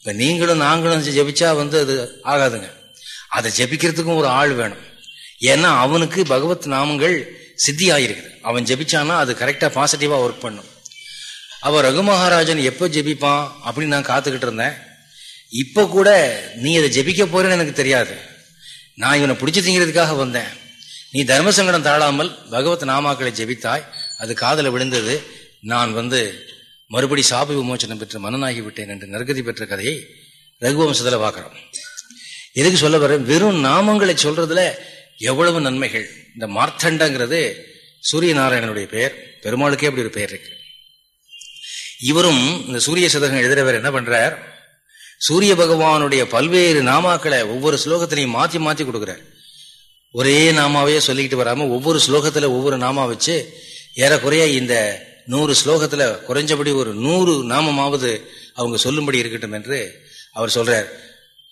இப்ப நீங்களும் நாங்களும் ஜபிச்சா வந்து அது ஆகாதுங்க. அதை ஜெபிக்கிறதுக்கும் ஒரு ஆள் வேணும். ஏன்னா அவனுக்கு பகவத் நாமங்கள் சித்தி ஆகிருக்குது அவன் ஜபிச்சானா அது கரெக்டா பாசிட்டிவா ஒர்க் பண்ணும். அவ ரகு மகாராஜன் எப்போ ஜெபிப்பான் அப்படின்னு நான் காத்துக்கிட்டு இருந்தேன். இப்ப கூட நீ அதை ஜபிக்க போறேன்னு எனக்கு தெரியாது. நான் இவனை பிடிச்சி திங்கிறதுக்காக வந்தேன். நீ தர்ம சங்கடம் தாழாமல் பகவத் நாமாக்களை ஜெபித்தாய். அது காதல விழுந்தது. நான் வந்து மறுபடி சாப விமோச்சனம் பெற்று மனநாகி விட்டேன் என்று நற்கதி பெற்ற கதையை ரகுவம்சத்தில் பார்க்குறோம். எதுக்கு சொல்ல வர வெறும் நாமங்களை சொல்றதுல எவ்வளவு நன்மைகள்? இந்த மார்த்தண்டங்கிறது சூரிய நாராயணனுடைய பெயர். பெருமாளுக்கே அப்படி ஒரு பெயர் இருக்கு. இவரும் இந்த சூரிய சதகம் எழுதுறவர் என்ன பண்றார்? சூரிய பகவானுடைய பல்வேறு நாமாக்களை ஒவ்வொரு ஸ்லோகத்திலையும் மாத்தி மாத்தி கொடுக்குறார். ஒரே நாமாவே சொல்லிக்கிட்டு வராம ஒவ்வொரு ஸ்லோகத்துல ஒவ்வொரு நாமா வச்சு ஏறக்குறைய இந்த நூறு ஸ்லோகத்துல குறைஞ்சபடி ஒரு நூறு நாமமாவது அவங்க சொல்லும்படி இருக்கட்டும் என்று அவர் சொல்றார்.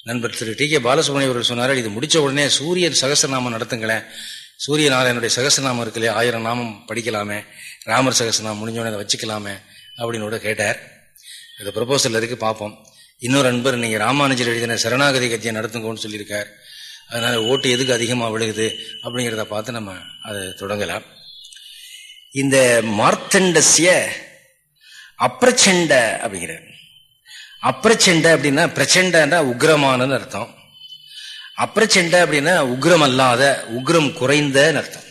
நண்பர் திரு டி கே பாலசுப்ரமணியம் அவர்கள் சொன்னார் இது முடிச்ச உடனே சூரியன் சகசநாமம் நடத்துங்களேன். சூரிய நாராயணனுடைய சகசநாமம் இருக்குல்லையே ஆயிரம் நாமம் படிக்கலாமே. ராமர் சகசநாமம் முடிஞ்சவொடனே அதை வச்சுக்கலாமே அப்படின்னு கூட கேட்டார். இது ப்ரொபோசல் இருக்கு பார்ப்போம். இன்னொரு அன்பர் நீங்க ராமானுஜர் எழுதின சரணாகதி கத்தியை நடத்துங்கன்னு சொல்லியிருக்கார். அதனால ஓட்டு எதுக்கு அதிகமாக விழுகுது அப்படிங்கிறத பார்த்து நம்ம அதை தொடங்கலாம். இந்த மார்த்தண்டசிய அப்ரச்சண்ட அப்படிங்கிறார். அப்ரச்சண்ட அப்படின்னா பிரச்சண்டன்னா உக்ரமானன்னு அர்த்தம். அப்ரச்சண்ட அப்படின்னா உக்ரம் அல்லாத உக்ரம் குறைந்தன்னு அர்த்தம்.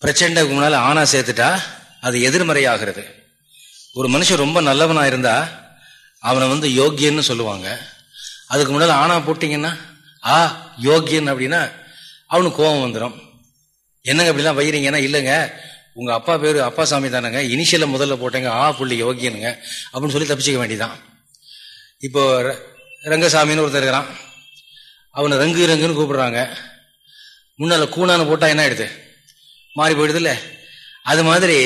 பிரச்சண்டக்கு முன்னால் ஆனா சேர்த்துட்டா அது எதிர்மறையாகிறது. ஒரு மனுஷன் ரொம்ப நல்லவனா இருந்தா அவனை வந்து யோக்கியன்னு சொல்லுவாங்க. அதுக்கு முன்னால் ஆனா போட்டிங்கன்னா ஆ யோக்கியன் அப்படின்னா அவனுக்கு கோபம் வந்துடும் என்னங்க அப்படிலாம் வைக்கிறீங்கன்னா இல்லைங்க. உங்க அப்பா பேரு அப்பா சாமி தானங்க. இனிஷியல முதல்ல போட்டேங்க. ஆ புள்ளி யோகியனுங்க. அப்படின்னு சொல்லி தப்பிச்சுக்க வேண்டியதான் இப்போ ரங்கசாமின்னு ஒருத்தர் இருக்கிறான். அவனை ரங்கு ரங்குன்னு கூப்பிடுறாங்க. முன்னால கூணான்னு போட்டா என்ன ஆயிடுது? மாறி போயிடுதுல்ல. அது மாதிரி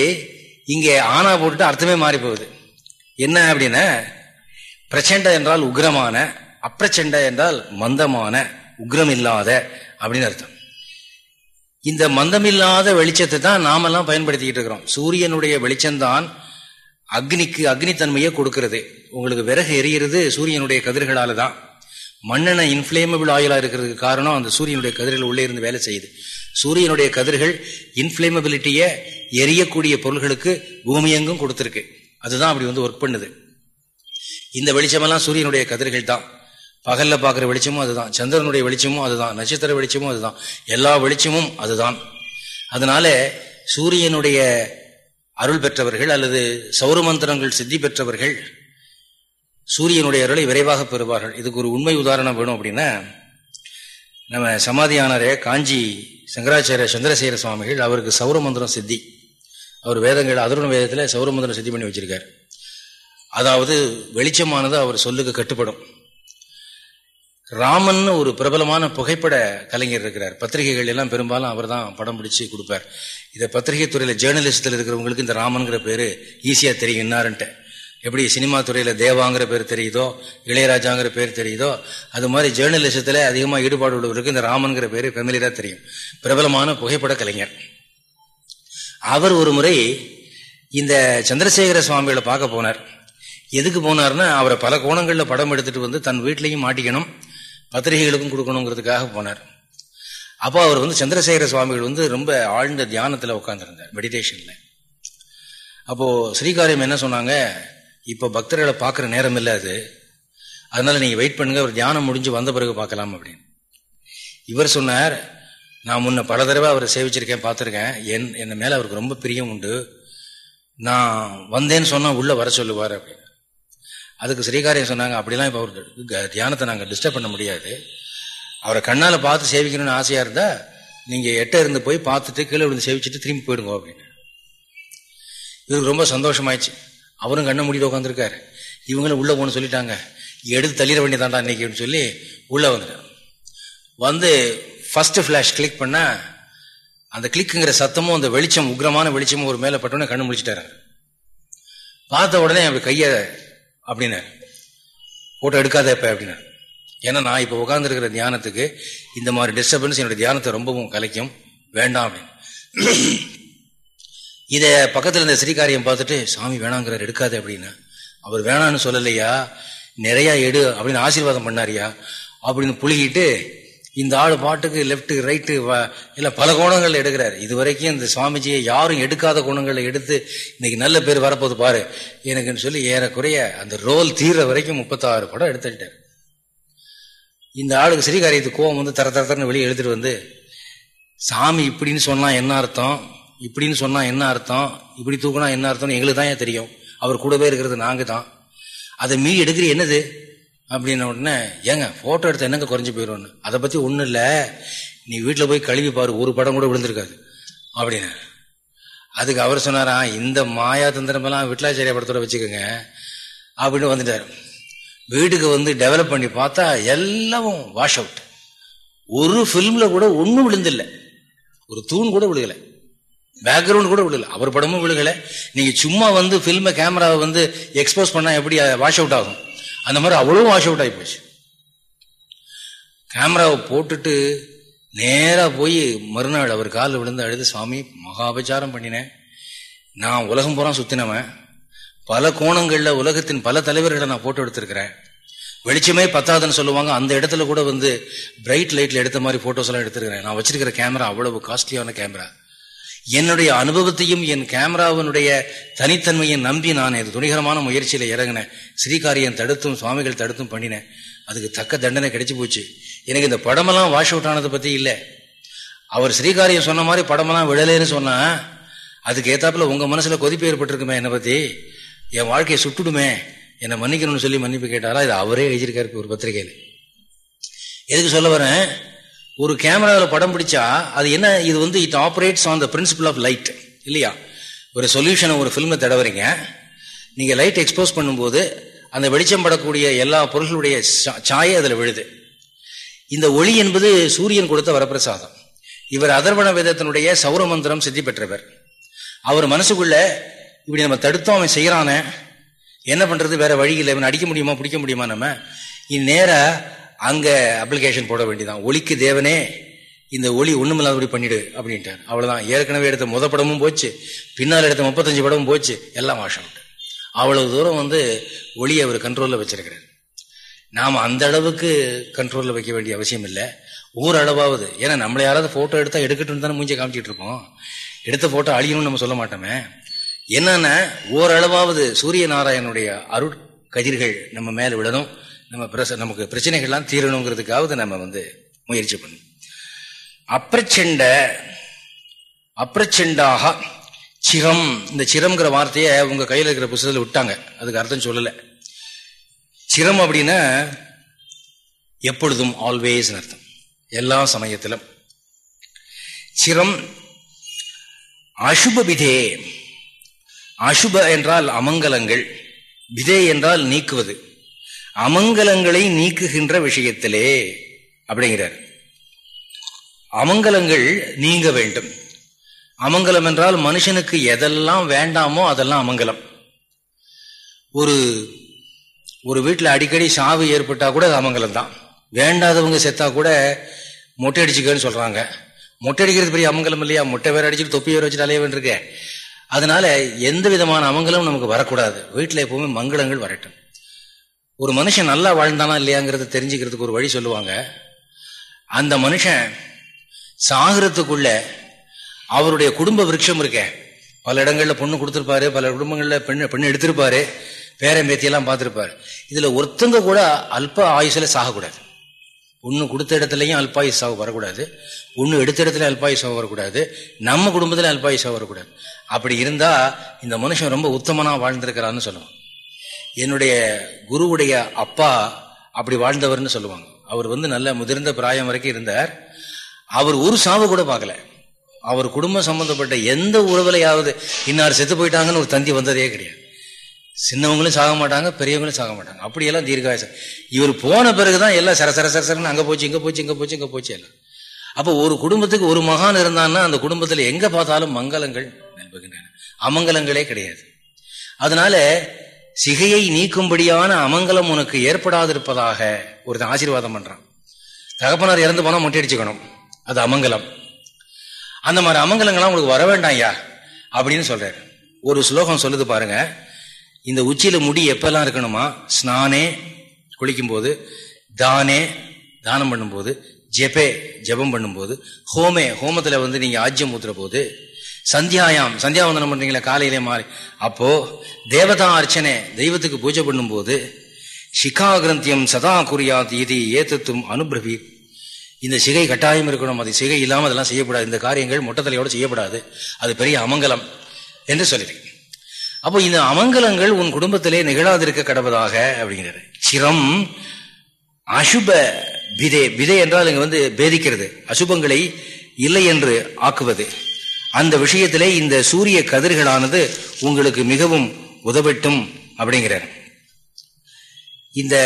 இங்கே ஆனா போட்டுட்டு அர்த்தமே மாறி போகுது. என்ன அப்படின்னா பிரச்சண்ட என்றால் உக்ரமான அப்பிரச்சண்ட என்றால் மந்தமான உக்ரம் இல்லாத அப்படின்னு அர்த்தம். இந்த மந்தமில்லாத வெளிச்சத்தை தான் நாமெல்லாம் பயன்படுத்திக்கிட்டு இருக்கிறோம். சூரியனுடைய வெளிச்சம்தான் அக்னிக்கு அக்னித்தன்மையை கொடுக்கறது. உங்களுக்கு விறகு எரியிறது சூரியனுடைய கதிர்களால தான். மண்ணெண்ணெய் இன்ஃபிளேமபிள் ஆயிலாக இருக்கிறதுக்கு காரணம் அந்த சூரியனுடைய கதிர்கள் உள்ளே இருந்து வேலை செய்யுது. சூரியனுடைய கதிர்கள் இன்ஃபிளேமபிலிட்டியை எரியக்கூடிய பொருள்களுக்கு பூமியெங்கும் கொடுத்துருக்கு. அதுதான் அப்படி வந்து ஒர்க் பண்ணுது. இந்த வெளிச்சமெல்லாம் சூரியனுடைய கதிர்கள் தான் பகல்ல பார்க்குற வெளிச்சமும் அதுதான். சந்திரனுடைய வெளிச்சமும் அதுதான். நட்சத்திர வெளிச்சமும் அதுதான். எல்லா வெளிச்சமும் அதுதான். அதனால சூரியனுடைய அருள் பெற்றவர்கள் அல்லது சௌரமந்திரங்கள் சித்தி பெற்றவர்கள் சூரியனுடைய அருளை விரைவாக பெறுவார்கள். இதுக்கு ஒரு உண்மை உதாரணம் வேணும் அப்படின்னா நம்ம சமாதியானரே காஞ்சி சங்கராச்சாரிய சந்திரசேகர சுவாமிகள் அவருக்கு சௌரமந்திரம் சித்தி. அவர் வேதங்கள் அதருண வேதத்தில் சௌரமந்திரம் சித்தி பண்ணி வச்சிருக்கார். அதாவது வெளிச்சமானது அவர் சொல்லுக்கு கட்டுப்படும். ராமன் ஒரு பிரபலமான புகைப்பட கலைஞர் இருக்கிறார். பத்திரிகைகள் எல்லாம் பெரும்பாலும் அவர் தான் படம் பிடிச்சு கொடுப்பார். இதை பத்திரிகை துறையில ஜேர்னலிஸ்டில் இருக்கிறவங்களுக்கு இந்த ராமன்கிற பேரு ஈஸியா தெரியும். என்னாருன்ட்டு எப்படி சினிமா துறையில தேவாங்கிற பேர் தெரியுதோ இளையராஜாங்கிற பேர் தெரியுதோ அது மாதிரி ஜேர்னலிசத்துல அதிகமாக ஈடுபாடு உள்ளவருக்கு இந்த ராமன்கிற பேரு ஃபெமிலியரா தெரியும். பிரபலமான புகைப்பட கலைஞர். அவர் ஒரு முறை இந்த சந்திரசேகர சுவாமிகளை பார்க்க போனார். எதுக்கு போனார்னா அவரை பல கோணங்களில் படம் எடுத்துட்டு வந்து தன் வீட்லையும் மாட்டிக்கணும். பத்திரிகைகளுக்கும் கொடுக்கணுங்கிறதுக்காக போனார். அப்போ அவர் வந்து சந்திரசேகர சுவாமிகள் வந்து ரொம்ப ஆழ்ந்த தியானத்தில் உட்காந்துருந்தார் மெடிடேஷனில் அப்போது ஸ்ரீகாரியம் என்ன சொன்னாங்க இப்போ பக்தர்களை பார்க்குற நேரம் இல்லை அது. அதனால் நீங்கள் வெயிட் பண்ணுங்க அவர் தியானம் முடிஞ்சு வந்த பிறகு பார்க்கலாம் அப்படின்னு. இவர் சொன்னார் நான் முன்ன பல தடவை அவரை சேவிச்சிருக்கேன் பார்த்துருக்கேன். என் என்னை மேலே அவருக்கு ரொம்ப பிரியம் உண்டு. நான் வந்தேன்னு சொன்னால் உள்ளே வர சொல்லுவார் அப்படின்னு. அதுக்கு ஸ்ரீகாரியம் சொன்னாங்க அப்படிலாம் இப்போ அவருக்கு தியானத்தை நாங்கள் டிஸ்டர்ப் பண்ண முடியாது. அவரை கண்ணால் பார்த்து சேவிக்கணும்னு ஆசையாக இருந்தா நீங்கள் எட்ட இருந்து போய் பார்த்துட்டு கீழே விழுந்து சேவிச்சுட்டு திரும்பி போயிடுங்க அப்படின்னு இவருக்கு ரொம்ப சந்தோஷமாயிடுச்சு. அவரும் கண்ணை மூடிட்டு உட்காந்துருக்காரு இவங்களும் உள்ளே போகணும்னு சொல்லிட்டாங்க. எடுத்து தள்ளிட வேண்டியதாண்டா இன்னைக்குன்னு சொல்லி உள்ளே வந்துட்டார். வந்து ஃபஸ்ட்டு ஃப்ளாஷ் கிளிக் பண்ண அந்த கிளிக்குங்கிற சத்தமும் அந்த வெளிச்சம் உக்ரமான வெளிச்சமும் ஒரு மேலே பட்டோன்னே கண்ணு முடிச்சிட்டாரு. பார்த்த உடனே அப்படி கையை அப்படின்னு போட்டோ எடுக்காத இப்ப அப்படின்னு ஏன்னா நான் இப்போ உட்காந்துருக்கிற தியானத்துக்கு இந்த மாதிரி டிஸ்டர்பன்ஸ் என்னோட தியானத்தை ரொம்பவும் கலைக்கும். வேண்டாம் அப்படின்னு. இதை பக்கத்தில் இருந்த ஸ்ரீகாரியம் பார்த்துட்டு சாமி வேணாங்கிறார் எடுக்காது அப்படின்னு. அவர் வேணான்னு சொல்லலையா? நிறையா எடு. அப்படின்னு ஆசீர்வாதம் பண்ணாரியா? அப்படின்னு புழுகிட்டு இந்த ஆள் பாட்டுக்கு லெப்ட் ரைட்டு இல்ல பல கோணங்கள் எடுக்கிறார். இது வரைக்கும் இந்த சுவாமிஜியை யாரும் எடுக்காத குணங்களை எடுத்து இன்னைக்கு நல்ல பேர் வரப்போது பாரு. எனக்குன்னு சொல்லி ஏறக்குறைய அந்த ரோல் தீர்ற வரைக்கும் முப்பத்தாறு படம் எடுத்துட்டார் இந்த ஆளுக்கு ஸ்ரீகாரியத்து கோவம் வந்து தர தர தரன்னு வெளியே எழுதிட்டு வந்து சாமி இப்படின்னு சொன்னா என்ன அர்த்தம்? இப்படின்னு சொன்னா என்ன அர்த்தம்? இப்படி தூக்குனா என்ன அர்த்தம்னு எங்களுக்கு தான் தெரியும். அவர் கூடவே இருக்கிறது நாங்க தான். அதை மீறி எடுக்கிற என்னது? அப்படின்ன உடனே ஏங்க போட்டோ எடுத்த என்னங்க குறைஞ்சி போயிடும்னு. அதை பத்தி ஒன்றும் இல்லை. நீ வீட்டில் போய் கழுவி பாரு ஒரு படம் கூட விழுந்திருக்காது. அப்படின்னு அதுக்கு அவர் சொன்னாரா இந்த மாயா தந்திரமெல்லாம் விட்லாச்சாரிய படத்தோட வச்சுக்கோங்க. அப்படின்னு வந்துட்டாரு. வீட்டுக்கு வந்து டெவலப் பண்ணி பார்த்தா எல்லாம் வாஷ் அவுட் ஒரு ஃபிலிமில் கூட ஒன்றும் விழுந்தில்லை. ஒரு தூண் கூட விழுகலை. பேக்ரவுண்ட் கூட விழுகலை. அவர் படமும் விழுகலை. நீங்கள் சும்மா வந்து ஃபில்மை கேமராவை வந்து எக்ஸ்போஸ் பண்ணால் எப்படி வாஷ் அவுட் ஆகும்? அந்த மாதிரி அவ்வளவு வாஷ் அவுட் ஆகி போச்சு. கேமராவை போட்டுட்டு நேராக போய் மறுநாள் அவர் காலில் விழுந்து அழுது சுவாமி மகாபச்சாரம் பண்ணினேன். நான் உலகம் பூரா சுத்தினவன். பல கோணங்களில் உலகத்தின் பல தலைவர்களை நான் போட்டோ எடுத்திருக்கிறேன். வெளிச்சமே பத்தாதுன்னு சொல்லுவாங்க. அந்த இடத்துல கூட வந்து பிரைட் லைட்டில் எடுத்த மாதிரி ஃபோட்டோஸ்லாம் எடுத்துருக்கிறேன் எடுத்திருக்கிறேன். நான் வச்சிருக்கிற கேமரா அவ்வளவு காஸ்ட்லியான கேமரா என்னுடைய அனுபவத்தையும் என் கேமராவினுடைய தனித்தன்மையை நம்பி நான் இது துணிகரமான முயற்சியில இறங்கினேன். ஸ்ரீகாரியன் தடுத்தும் சுவாமிகள் தடுத்தும் பண்ணினேன். அதுக்கு தக்க தண்டனை கிடைச்சி போச்சு. எனக்கு இந்த படமெல்லாம் வாஷ் அவுட் ஆனதை பத்தி இல்லை. அவர் ஸ்ரீகாரியம் சொன்ன மாதிரி படமெல்லாம் விழலேன்னு சொன்னா அதுக்கு ஏத்தாப்புல உங்க மனசுல கொதிப்பு ஏற்பட்டிருக்குமே என்னை பத்தி? என் வாழ்க்கையை சுட்டுடுமே. என்னை மன்னிக்கணும்னு சொல்லி மன்னிப்பு கேட்டாரா? இது அவரே எழுதியிருக்காரு ஒரு பத்திரிகையில். எதுக்கு சொல்ல வரேன்? ஒரு கேமராவில் படம் பிடிச்சா அது என்ன இது வந்து it operates on the principal of light இல்லையா? ஒரு சொல்யூஷனை ஒரு ஃபிலிமை தடவுறீங்க. நீங்கள் லைட் எக்ஸ்போஸ் பண்ணும்போது அந்த வெளிச்சம் படக்கூடிய எல்லா பொருள்களுடைய சாயை அதில் விழுது. இந்த ஒளி என்பது சூரியன் கொடுத்த வரப்பிரசாதம். இவர் அதர்வண வேதத்தினுடைய சௌரமந்திரம் சித்தி பெற்றவர். அவர் மனசுக்குள்ள இப்படி நம்ம தடுத்தோம் அவன் செய்கிறானே என்ன பண்ணுறது வேற வழி இல்லை. இவன் அடிக்க முடியுமா? பிடிக்க முடியுமா நம்ம? இந்நேர அங்க அப்ளிகேஷன் போட வேண்டியதான் ஒளிக்கு தேவனே இந்த ஒளி ஒண்ணுமில்லாதபடி பண்ணிடு அப்படின்ட்டார். அவ்வளவுதான். ஏற்கனவே எடுத்த முத படமும் போச்சு. பின்னால் எடுத்த முப்பத்தஞ்சு படமும் போச்சு. எல்லாம் வாஷம் அவ்வளவு தூரம் வந்து ஒளியை அவர் கண்ட்ரோல்ல வச்சிருக்கிறார். நாம் அந்த அளவுக்கு கண்ட்ரோல்ல வைக்க வேண்டிய அவசியம் இல்லை. ஓரளவாவது. ஏன்னா நம்மளை யாராவது போட்டோ எடுத்தா எடுக்கட்டும் தானே மூஞ்சி காமிச்சிட்டு இருக்கோம். எடுத்த போட்டோ அழியணும்னு நம்ம சொல்ல மாட்டோமே. என்னன்னா ஓரளவாவது சூரிய நாராயணனுடைய அருட்கதிர்கள் நம்ம மேல விடணும் நம்ம பிரச நமக்கு பிரச்சனைகள்லாம் தீரணுங்கிறதுக்காவது நம்ம வந்து முயற்சி பண்ணணும். அப்பிரச்சண்ட அப்பிரச்சண்டாக சிரம் இந்த சிரம்ங்கிற வார்த்தையை உங்க கையில் இருக்கிற புத்தகத்தில் விட்டாங்க. அதுக்கு அர்த்தம் சொல்லலை. சிரம் அப்படின்னா எப்பொழுதும் ஆல்வேஸ் அர்த்தம். எல்லா சமயத்திலும். சிரம் அசுப விதே. அசுப என்றால் அமங்கலங்கள் விதே என்றால் நீக்குவது. அமங்கலங்களை நீக்குகின்ற விஷயத்திலே அப்படிங்கிறார். அமங்கலங்கள் நீங்க வேண்டும். அமங்கலம் என்றால் மனுஷனுக்கு எதெல்லாம் வேண்டாமோ அதெல்லாம் அமங்கலம். ஒரு ஒரு வீட்டில் அடிக்கடி சாவு ஏற்பட்டா கூட அது அமங்கலம் தான். வேண்டாதவங்க செத்தா கூட மொட்டை அடிச்சுக்கன்னு சொல்றாங்க. மொட்டை அடிக்கிறது பெரிய அமங்கலம் இல்லையா? மொட்டை வேற அடிச்சுட்டு தொப்பி வேற வச்சுட்டு அலைய வேண்டியிருக்கேன் அதனால எந்த விதமான அமங்கலம் நமக்கு வரக்கூடாது. வீட்டில் எப்பவுமே மங்களங்கள் வரட்டும். ஒரு மனுஷன் நல்லா வாழ்ந்தானா இல்லையாங்கிறத தெரிஞ்சுக்கிறதுக்கு ஒரு வழி சொல்லுவாங்க. அந்த மனுஷன் சாகிறதுக்குள்ள அவருடைய குடும்ப விருட்சம் இருக்க. பல இடங்களில் பொண்ணு கொடுத்துருப்பாரு பல குடும்பங்களில் பெண் பெண்ணு எடுத்திருப்பாரு பேரன் பேத்தியெல்லாம் பார்த்துருப்பாரு. இதில் ஒருத்தங்க கூட அல்ப ஆயுசில் சாகக்கூடாது. ஒன்று கொடுத்த இடத்துலையும் அல்பாயுஸ் சாவு வரக்கூடாது. ஒன்று எடுத்த இடத்துல அல்பாயுஸ் சாவு வரக்கூடாது. நம்ம குடும்பத்தில் அல்பாயுஸ் சாவு வரக்கூடாது. அப்படி இருந்தால் இந்த மனுஷன் ரொம்ப உத்தமனாக வாழ்ந்திருக்கிறான்னு சொல்லுவோம். என்னுடைய குருவுடைய அப்பா அப்படி வாழ்ந்தவர்னு சொல்லுவாங்க. அவர் வந்து நல்ல முதிர்ந்த பிராயம் வரைக்கும் இருந்தார். அவர் ஒரு சாவு கூட பார்க்கல. அவர் குடும்பம் சம்பந்தப்பட்ட எந்த உறவுலையாவது இன்னார் செத்து போயிட்டாங்கன்னு ஒரு தந்தி வந்ததே கிடையாது. சின்னவங்களும் சாக மாட்டாங்க பெரியவங்களும் சாக மாட்டாங்க. அப்படியெல்லாம் தீர்காயசம் இவர் போன பிறகுதான் எல்லாம் சர சர சரசரன்னு அங்கே போச்சு இங்கே போச்சு இங்கே போச்சு இங்கே போச்சு எல்லாம். அப்போ ஒரு குடும்பத்துக்கு ஒரு மகான் இருந்தான்னா அந்த குடும்பத்தில் எங்கே பார்த்தாலும் மங்களங்கள் நல்புகின்றன அமங்கலங்களே கிடையாது. அதனால சிகையை நீக்கும்படியான அமங்கலம் உனக்கு ஏற்படாதிருப்பதாக ஒருத்தன் ஆசீர்வாதம் பண்றான். தகப்பனார் இறந்து போனா மொட்டை அடிச்சுக்கணும் அது அமங்கலம். அந்த மாதிரி அமங்கலங்கள்லாம் உங்களுக்கு வர வேண்டாம் ஐயா அப்படின்னு சொல்றாரு. ஒரு ஸ்லோகம் சொல்லுது பாருங்க. இந்த உச்சியில முடி எப்பெல்லாம் இருக்கணுமா? ஸ்நானே குளிக்கும் போது தானே தானம் பண்ணும்போது ஜெபே ஜபம் பண்ணும்போது ஹோமே ஹோமத்தில் வந்து நீங்கள் ஆஜ்யம் ஊத்துற போது சந்தியாயாம் சந்தியாவந்தனம் பண்றீங்களா காலையிலே மாறி. அப்போ தேவதா அர்ச்சனை தெய்வத்துக்கு பூஜை பண்ணும்போது சிகா கிரந்தியம் சதா குறியாத் இது ஏத்தத்தும் அனுபிரவி. இந்த சிகை கட்டாயம் இருக்கணும் அது சிகை இல்லாமல் அதெல்லாம் செய்யப்படாது. இந்த காரியங்கள் மொட்டத்தலையோடு செய்யப்படாது. அது பெரிய அமங்கலம் என்று சொல்லியிருக்கேன் அப்போ இந்த அமங்கலங்கள் உன் குடும்பத்திலே நிகழாதிருக்க கடவுதாக அப்படிங்கிறது சிரம் அசுப விதை விதை என்றால் இங்க வந்து பேதிக்கிறது. அசுபங்களை இல்லை என்று ஆக்குவது. அந்த விஷயத்திலே இந்த சூரிய கதிர்களானது உங்களுக்கு மிகவும் உதவட்டும் அப்படிங்கிறார். இந்த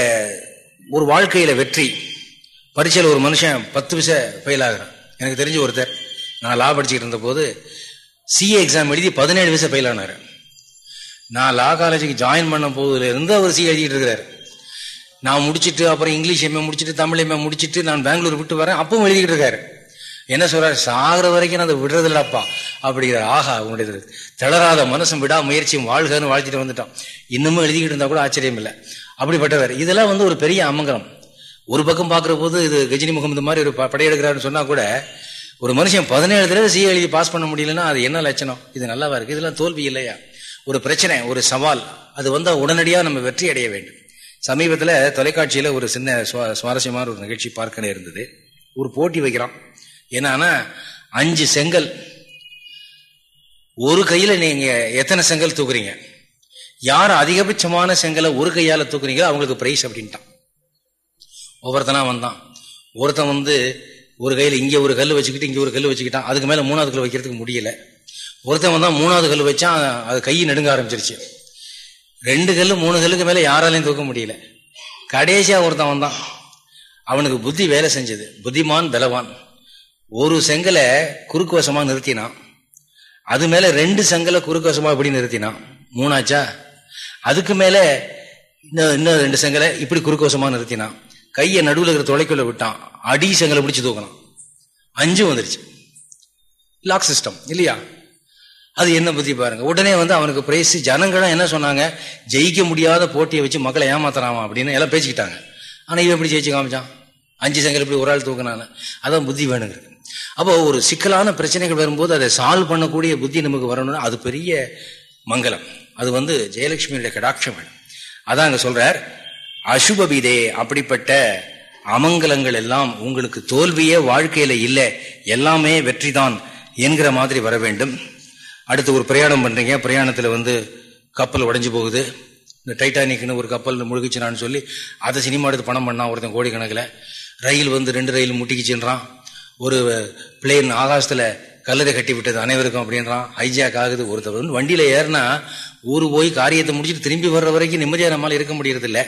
ஒரு வாழ்க்கையில வெற்றி பரீட்சையில் ஒரு மனுஷன் பத்து விஷ ஃபெயில் ஆகிறான். எனக்கு தெரிஞ்ச ஒருத்தர் நான் லா படிச்சுக்கிட்டு இருந்தபோது சிஏ எக்ஸாம் எழுதி பதினேழு விஷ ஃபெயில் ஆனார். நான் லா காலேஜுக்கு ஜாயின் பண்ண போதிலிருந்து அவர் சிஏ எழுதிட்டு இருக்கிறார். நான் முடிச்சுட்டு அப்புறம் இங்கிலீஷ் எம்ஏ முடிச்சுட்டு தமிழ் எம்ஏ முடிச்சுட்டு நான் பெங்களூர் விட்டு வரேன் அப்பவும் எழுதிக்கிட்டு இருக்காரு. என்ன சொல்றாரு? சாகிற வரைக்கும் நான் அதை விடுறது இல்லப்பா அப்படிங்கிற ஆஹா உன்னுடைய தளராத மனசும் விடா முயற்சியும் வாழ்கன்னு வாழ்த்திட்டு வந்துட்டான். இன்னமும் எழுதிக்கிட்டு இருந்தா கூட ஆச்சரியம் இல்லை அப்படிப்பட்டவர். இதெல்லாம் வந்து ஒரு பெரிய அமங்கலம். ஒரு பக்கம் பார்க்குற போது இது கஜினி முகமது மாதிரி ஒரு படையெடுக்கிறாருன்னு சொன்னா கூட ஒரு மனுஷன் பதினேழு தடவை சி எழுதி பாஸ் பண்ண முடியலன்னா அது என்ன லட்சணம்? இது நல்லாவா இருக்கு? இதெல்லாம் தோல்வி இல்லையா? ஒரு பிரச்சனை ஒரு சவால். அது வந்தால் உடனடியாக நம்ம வெற்றி அடைய வேண்டும். சமீபத்தில் தொலைக்காட்சியில் ஒரு சின்ன சுவாரஸ்யமான ஒரு நிகழ்ச்சி பார்க்க இருந்தது. ஒரு போட்டி வைக்கிறான். என்னன்னா அஞ்சு செங்கல். ஒரு கையில நீங்க எத்தனை செங்கல் தூக்குறீங்க? யார் அதிகபட்சமான செங்கலை ஒரு கையால தூக்குறீங்களோ அவங்களுக்கு பிரைஸ் அப்படின்ட்டான். ஒவ்வொருத்தனா வந்தான். ஒருத்தன் வந்து ஒரு கையில் இங்கே ஒரு கல் வச்சுக்கிட்டு இங்கே ஒரு கல் வச்சுக்கிட்டான். அதுக்கு மேலே மூணாவது கல் வைக்கிறதுக்கு முடியல. ஒருத்தன் வந்தால் மூணாவது கல் வச்சான் அது கை நெடுங்க ஆரம்பிச்சிருச்சு. ரெண்டு கல் மூணு கல்லுக்கு மேலே யாராலையும் தூக்க முடியல. கடைசியாக ஒருத்தன் வந்தான். அவனுக்கு புத்தி வேலை செஞ்சது. புத்திமான் பலவான். ஒரு செங்கலை குறுக்கு வசமா நிறுத்தினான். அது மேல ரெண்டு செங்கலை குறுக்கு வசமா இப்படி நிறுத்தினான். மூணாச்சா? அதுக்கு மேல இன்னும் இன்னும் ரெண்டு செங்கலை இப்படி குறுக்கு வசமா நிறுத்தினான். கையை நடுவில் இருக்கிற தொலைக்குள்ள விட்டான். அடி செங்கலை பிடிச்சி தூக்கணும் அஞ்சும் வந்துருச்சு. லாக் சிஸ்டம் இல்லையா? அது என்ன பத்தி பாருங்க. உடனே வந்து அவனுக்கு பிரைஸ் ஜனங்களும் என்ன சொன்னாங்க? ஜெயிக்க முடியாத போட்டியை வச்சு மக்களை ஏமாத்துறாமா அப்படின்னு எல்லாம் பேசிக்கிட்டாங்க. ஆனா இவன் எப்படி ஜெயிச்சு காமிச்சான்? அஞ்சு செங்கல் இப்படி ஒரு ஆள் தூக்கினாங்க அதான் புத்தி வேணுங்கிறது. அப்போ ஒரு சிக்கலான பிரச்சனைகள் வரும்போது அதை சால்வ் பண்ணக்கூடிய புத்தி நமக்கு வரணும்னா அது பெரிய மங்களம். அது வந்து ஜெயலட்சுமியுடைய கடாட்சம் வேணும். அதான் அங்க சொல்றார் அசுபவிதே அப்படிப்பட்ட அமங்கலங்கள் எல்லாம் உங்களுக்கு தோல்வியே வாழ்க்கையில இல்லை எல்லாமே வெற்றிதான் என்கிற மாதிரி வர வேண்டும். அடுத்து ஒரு பிரயாணம் பண்றீங்க பிரயாணத்துல வந்து கப்பல் உடைஞ்சு போகுது. இந்த டைட்டானிக்னு ஒரு கப்பல் முழுகிச்சுனான்னு சொல்லி அதை சினிமா எடுத்து பணம் பண்ணான் ஒருத்தன் கோடிக்கணக்கில். ரயில் வந்து ரெண்டு ரயில் முட்டிக்கிச்சுன்றான். ஒரு பிளேன் ஆகாசத்தில் கல்லறை கட்டி விட்டது அனைவருக்கும் அப்படின்றான். ஹைஜாக் ஆகுது ஒருத்தர் வண்டியில் ஏறினா ஊர் போய் காரியத்தை முடிச்சுட்டு திரும்பி வர்ற வரைக்கும் நிம்மதியாக நம்மளால் இருக்க முடியறதில்ல.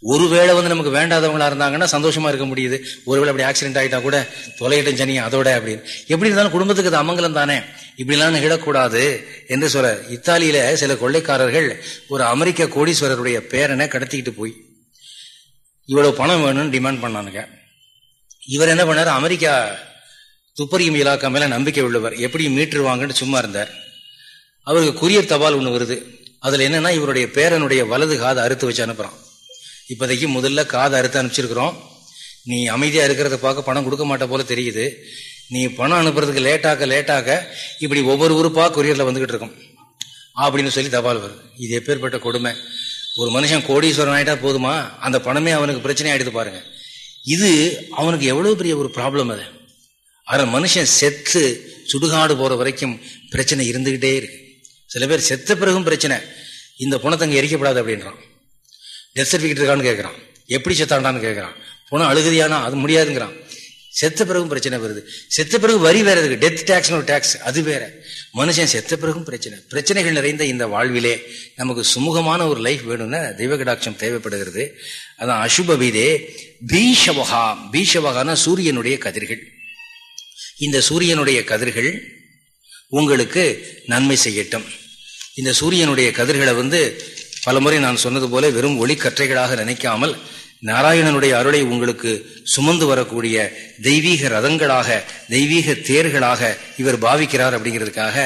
ஒருவேளை வந்து நமக்கு வேண்டாதவங்களா இருந்தாங்கன்னா சந்தோஷமா இருக்க முடியுது. ஒருவேளை அப்படி ஆக்சிடென்ட் ஆகிட்டா கூட தொலையிட்டும் சனி அதோட அப்படின்னு. எப்படி இருந்தாலும் குடும்பத்துக்கு அது அமங்கலம் தானே. இப்படிலாம் நிகழக்கூடாது என்று சொல்ற. இத்தாலியில சில கொள்ளைக்காரர்கள் ஒரு அமெரிக்க கோடீஸ்வரருடைய பேரனை கடத்திக்கிட்டு போய் இவ்வளவு பணம் வேணும்னு டிமாண்ட் பண்ணானுங்க. இவர் என்ன பண்ணார்? அமெரிக்கா துப்பறியும் இலாக்கா மேல நம்பிக்கை உள்ளவர். எப்படி மீட்டுருவாங்கன்னு சும்மா இருந்தார். அவருக்கு குரியர் தபால் ஒன்று வருது. அதுல என்னன்னா இவருடைய பேரனுடைய வலது காதை அறுத்து வச்சு அனுப்புறான். இப்போதைக்கு முதல்ல காதை அறுத்து அனுப்பிச்சிருக்கிறோம். நீ அமைதியா இருக்கிறத பார்க்க பணம் கொடுக்க மாட்ட போல தெரியுது. நீ பணம் அனுப்புறதுக்கு லேட்டாக்க லேட்டாக்க இப்படி ஒவ்வொரு உறுப்பா கொரியர்ல வந்துகிட்டு இருக்கும். அப்படின்னு சொல்லி தபால் வருது. இது எப்பேற்பட்ட கொடுமை. ஒரு மனுஷன் கோடீஸ்வரன் ஆயிட்டா போதுமா? அந்த பணமே அவனுக்கு பிரச்சனை ஆயிடுது பாருங்க. இது அவனுக்கு எவ்வளவு பெரிய ஒரு ப்ராப்ளம் அது. ஆனா மனுஷன் செத்து சுடுகாடு போற வரைக்கும் பிரச்சனை இருந்துகிட்டே இருக்கு. சில பேர் செத்த பிறகும் பிரச்சனை. இந்த பணத்தை எரிக்கப்படாது அப்படின்றான். டெத் சர்டிபிகேட் இருக்கான்னு கேட்கறான் எப்படி செத்தாண்டான்னு கேட்கறான் பணம் அழுகுதியானா? அது முடியாதுங்கிறான். செத்த பிறகும் பிரச்சனை வருது. செத்த பிறகு வரி வேற இருக்கு. டெத் டேக்ஸ்னு ஒரு டேக்ஸ் அது வேற. மனுஷன் செத்த பிறகும் பிரச்சனை. பிரச்சனைகள் நிறைந்த இந்த வாழ்விலே நமக்கு சுமூகமான ஒரு லைஃப் வேணும்னா தெய்வகடாட்சம் தேவைப்படுகிறது. அதான் அசுபவிதே பீஷவகா. பீஷவகான சூரியனுடைய கதிர்கள். இந்த சூரியனுடைய கதிர்கள் உங்களுக்கு நன்மை செய்யட்டும். இந்த சூரியனுடைய கதிர்களை வந்து பலமுறை நான் சொன்னது போல வெறும் ஒளிக்கற்றைகளாக நினைக்காமல் நாராயணனுடைய அருளை உங்களுக்கு சுமந்து வரக்கூடிய தெய்வீக ரதங்களாக தெய்வீக தேர்களாக இவர் பாவிக்கிறார் அப்படிங்கிறதுக்காக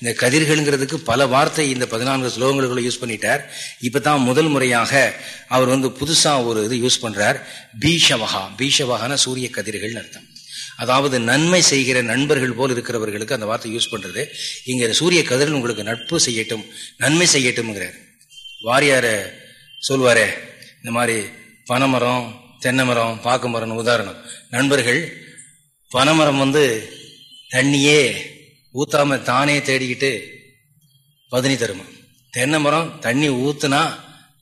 இந்த கதிர்கள்ங்கிறதுக்கு பல வார்த்தை இந்த பதினான்கு ஸ்லோகங்களுக்குள்ள யூஸ் பண்ணிட்டார். இப்பதான் முதல் முறையாக அவர் வந்து புதுசாக ஒரு இது யூஸ் பண்ணுறார் பீஷவகா. பீஷவகான சூரிய கதிர்கள் அர்த்தம். அதாவது நன்மை செய்கிற நண்பர்கள் போல் இருக்கிறவர்களுக்கு அந்த வார்த்தை யூஸ் பண்ணுறது இங்கே சூரிய கதிர்கள் உங்களுக்கு நட்பு செய்யட்டும் நன்மை செய்யட்டும்ங்கிறார். வாரியார சொல்வாரே இந்த மாதிரி பனைமரம் தென்னை மரம் பாக்கு உதாரணம். நண்பர்கள் பனைமரம் வந்து தண்ணியே ஊத்தாம தானே தேடிக்கிட்டு பதனி தருமா? தென்னை மரம் தண்ணி ஊத்துனா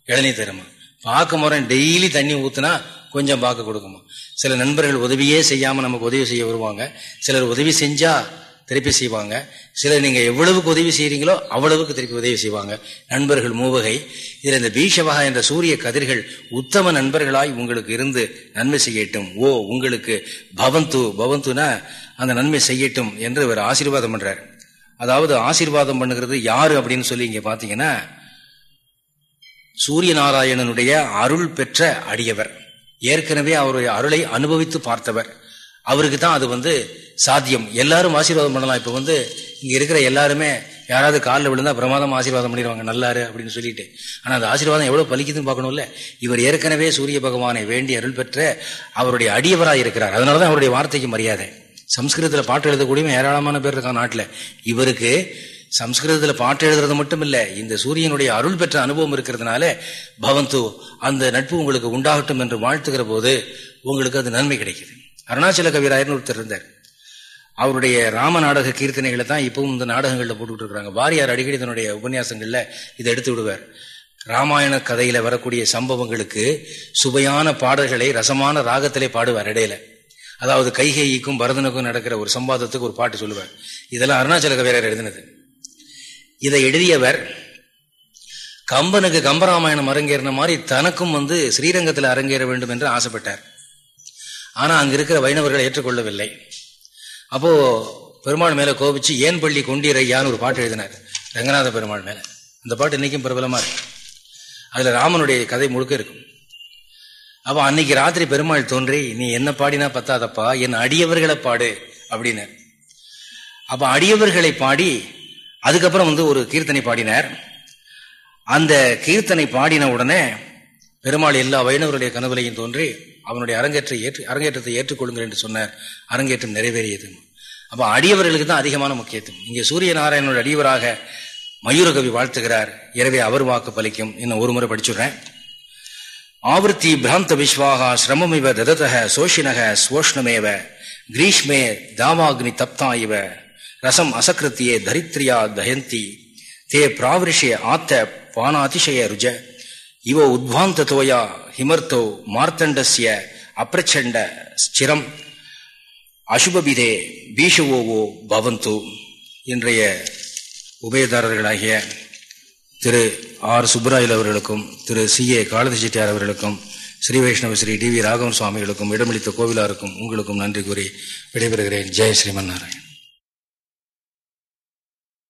இளநி தருமா? பாக்கு மரம் டெய்லி தண்ணி ஊத்துனா கொஞ்சம் பாக்கு கொடுக்குமா? சில நண்பர்கள் உதவியே செய்யாம நமக்கு உதவி செய்ய வருவாங்க. சிலர் உதவி செஞ்சா திருப்பி செய்வாங்க. சிலர் நீங்க எவ்வளவுக்கு உதவி செய்யறீங்களோ அவ்வளவுக்கு திருப்பி உதவி செய்வாங்க. நண்பர்கள் மூவகை இதுல இந்த பீஷவகா என்ற சூரிய கதிர்கள் உத்தம நண்பர்களாய் உங்களுக்கு இருந்து நன்மை செய்யட்டும். ஓ உங்களுக்கு பவந்து பவந்துனா அந்த நன்மை செய்யட்டும் என்று இவர் ஆசீர்வாதம் பண்றார். அதாவது ஆசீர்வாதம் பண்ணுகிறது யாரு அப்படின்னு சொல்லி இங்க பாத்தீங்கன்னா சூரிய நாராயணனுடைய அருள் பெற்ற அடியவர். ஏற்கனவே அவருடைய அருளை அனுபவித்து பார்த்தவர். அவருக்கு தான் அது வந்து சாத்தியம். எல்லாரும் ஆசீர்வாதம் பண்ணலாம். இப்போ வந்து இங்கே இருக்கிற எல்லாருமே யாராவது காலில் விழுந்தா பிரமாதம் ஆசீர்வாதம் பண்ணிடுவாங்க. நல்லாரு அப்படின்னு சொல்லிட்டு. ஆனால் அந்த ஆசீர்வாதம் எவ்வளோ பலிக்குதுன்னு பார்க்கணும்ல? இவர் ஏற்கனவே சூரிய பகவானை வேண்டி அருள் பெற்ற அவருடைய அடியவராக இருக்கிறார். அதனாலதான் அவருடைய வார்த்தைக்கு மரியாதை. சம்ஸ்கிருதத்தில் பாட்டு எழுதக்கூடிய ஏராளமான பேர் இருக்காங்க நாட்டில். இவருக்கு சம்ஸ்கிருதத்தில் பாட்டு எழுதுறது மட்டும் இல்லை இந்த சூரியனுடைய அருள் பெற்ற அனுபவம் இருக்கிறதுனால பவந்து அந்த நட்பு உங்களுக்கு உண்டாகட்டும் என்று வாழ்த்துகிற போது உங்களுக்கு அது நன்மை கிடைக்குது. அருணாச்சல கவிராயர்னு ஒருத்தர் இருந்தார். அவருடைய ராம நாடக கீர்த்தனைகளை தான் இப்பவும் இந்த நாடகங்களில் போட்டுக்கிட்டு இருக்கிறாங்க. வாரியார் அடிக்கடி தன்னுடைய உபன்யாசங்களில் இதை எடுத்து விடுவார். ராமாயண கதையில வரக்கூடிய சம்பவங்களுக்கு சுவையான பாடல்களை ரசமான ராகத்திலே பாடுவார் இடையில. அதாவது கைகேயிக்கும் பரதனுக்கும் நடக்கிற ஒரு சம்பாதத்துக்கு ஒரு பாட்டு சொல்லுவார். இதெல்லாம் அருணாச்சல கவிராயர் எழுதினது. இதை எழுதியவர் கம்பனுக்கு கம்பராமாயணம் அரங்கேறின மாதிரி தனக்கும் வந்து ஸ்ரீரங்கத்தில் அரங்கேற வேண்டும் என்று ஆசைப்பட்டார். ஆனா அங்க இருக்கிற வைணவர்களை ஏற்றுக்கொள்ளவில்லை. அப்போ பெருமாள் மேல கோபிச்சு ஏன் பள்ளி கொண்டீரையான்னு ஒரு பாட்டு எழுதினார் ரங்கநாத பெருமாள் மேல. அந்த பாட்டு இன்னைக்கும் பிரபலமா இருக்கு. அதுல ராமனுடைய கதை முழுக்க இருக்கும். அப்ப அன்னைக்கு ராத்திரி பெருமாள் தோன்றி நீ என்ன பாடினா பத்தாதப்பா என் அடியவர்களை பாடு அப்படின்னு அப்ப அடியவர்களை பாடி அதுக்கப்புறம் வந்து ஒரு கீர்த்தனை பாடினார். அந்த கீர்த்தனை பாடின உடனே பெருமாள் எல்லா வைணவருடைய கனவுலையும் தோன்றி அவனுடைய அரங்கேற்றை ஏற்று அரங்கேற்றத்தை ஏற்றுக்கொள்ளுங்கள் என்று சொன்னார். அரங்கேற்றம் நிறைவேறியது. அப்போ அடியவர்களுக்கு தான் அதிகமான முக்கியத்துவம். இங்கே சூரிய நாராயணனுடைய அடியவராக மயூரகவி வாழ்த்துகிறார். எனவே அவர் வாக்கு பலிக்கும். இன்னும் ஒரு முறை படிச்சுடுறேன். ஆவர்த்தி பிராந்த விஸ்வாகா சிரமமிவ தததக சோஷினக சுவோஷ்ணமேவ கிரீஷ்மே தாவாக்னி தப்தா இவ ரசம் அசக்கிருத்தியே தரித்ரியா தயந்தி தே பிராவிருஷ்ய ஆத்த பானாதிசய ருஜ இவ உத்வாந்த தோயா ஹிமர்த்தோ மார்த்தண்டஸ்ய அப்பிரச்சண்ட ஸ்திரம். அசுபபிதே பீஷவோவோ பவந்து இன்றைய உபயதாரர்களாகிய திரு ஆர் சுப்பராயல் அவர்களுக்கும் திரு சி ஏ காலதி செட்டியார் அவர்களுக்கும் ஸ்ரீ வைஷ்ணவ ஸ்ரீ டி வி ராகவன் சுவாமிகளுக்கும் இடமளித்த கோவிலாருக்கும் உங்களுக்கும் நன்றி கூறி விடைபெறுகிறேன். ஜெய் ஸ்ரீமன் நாராயண்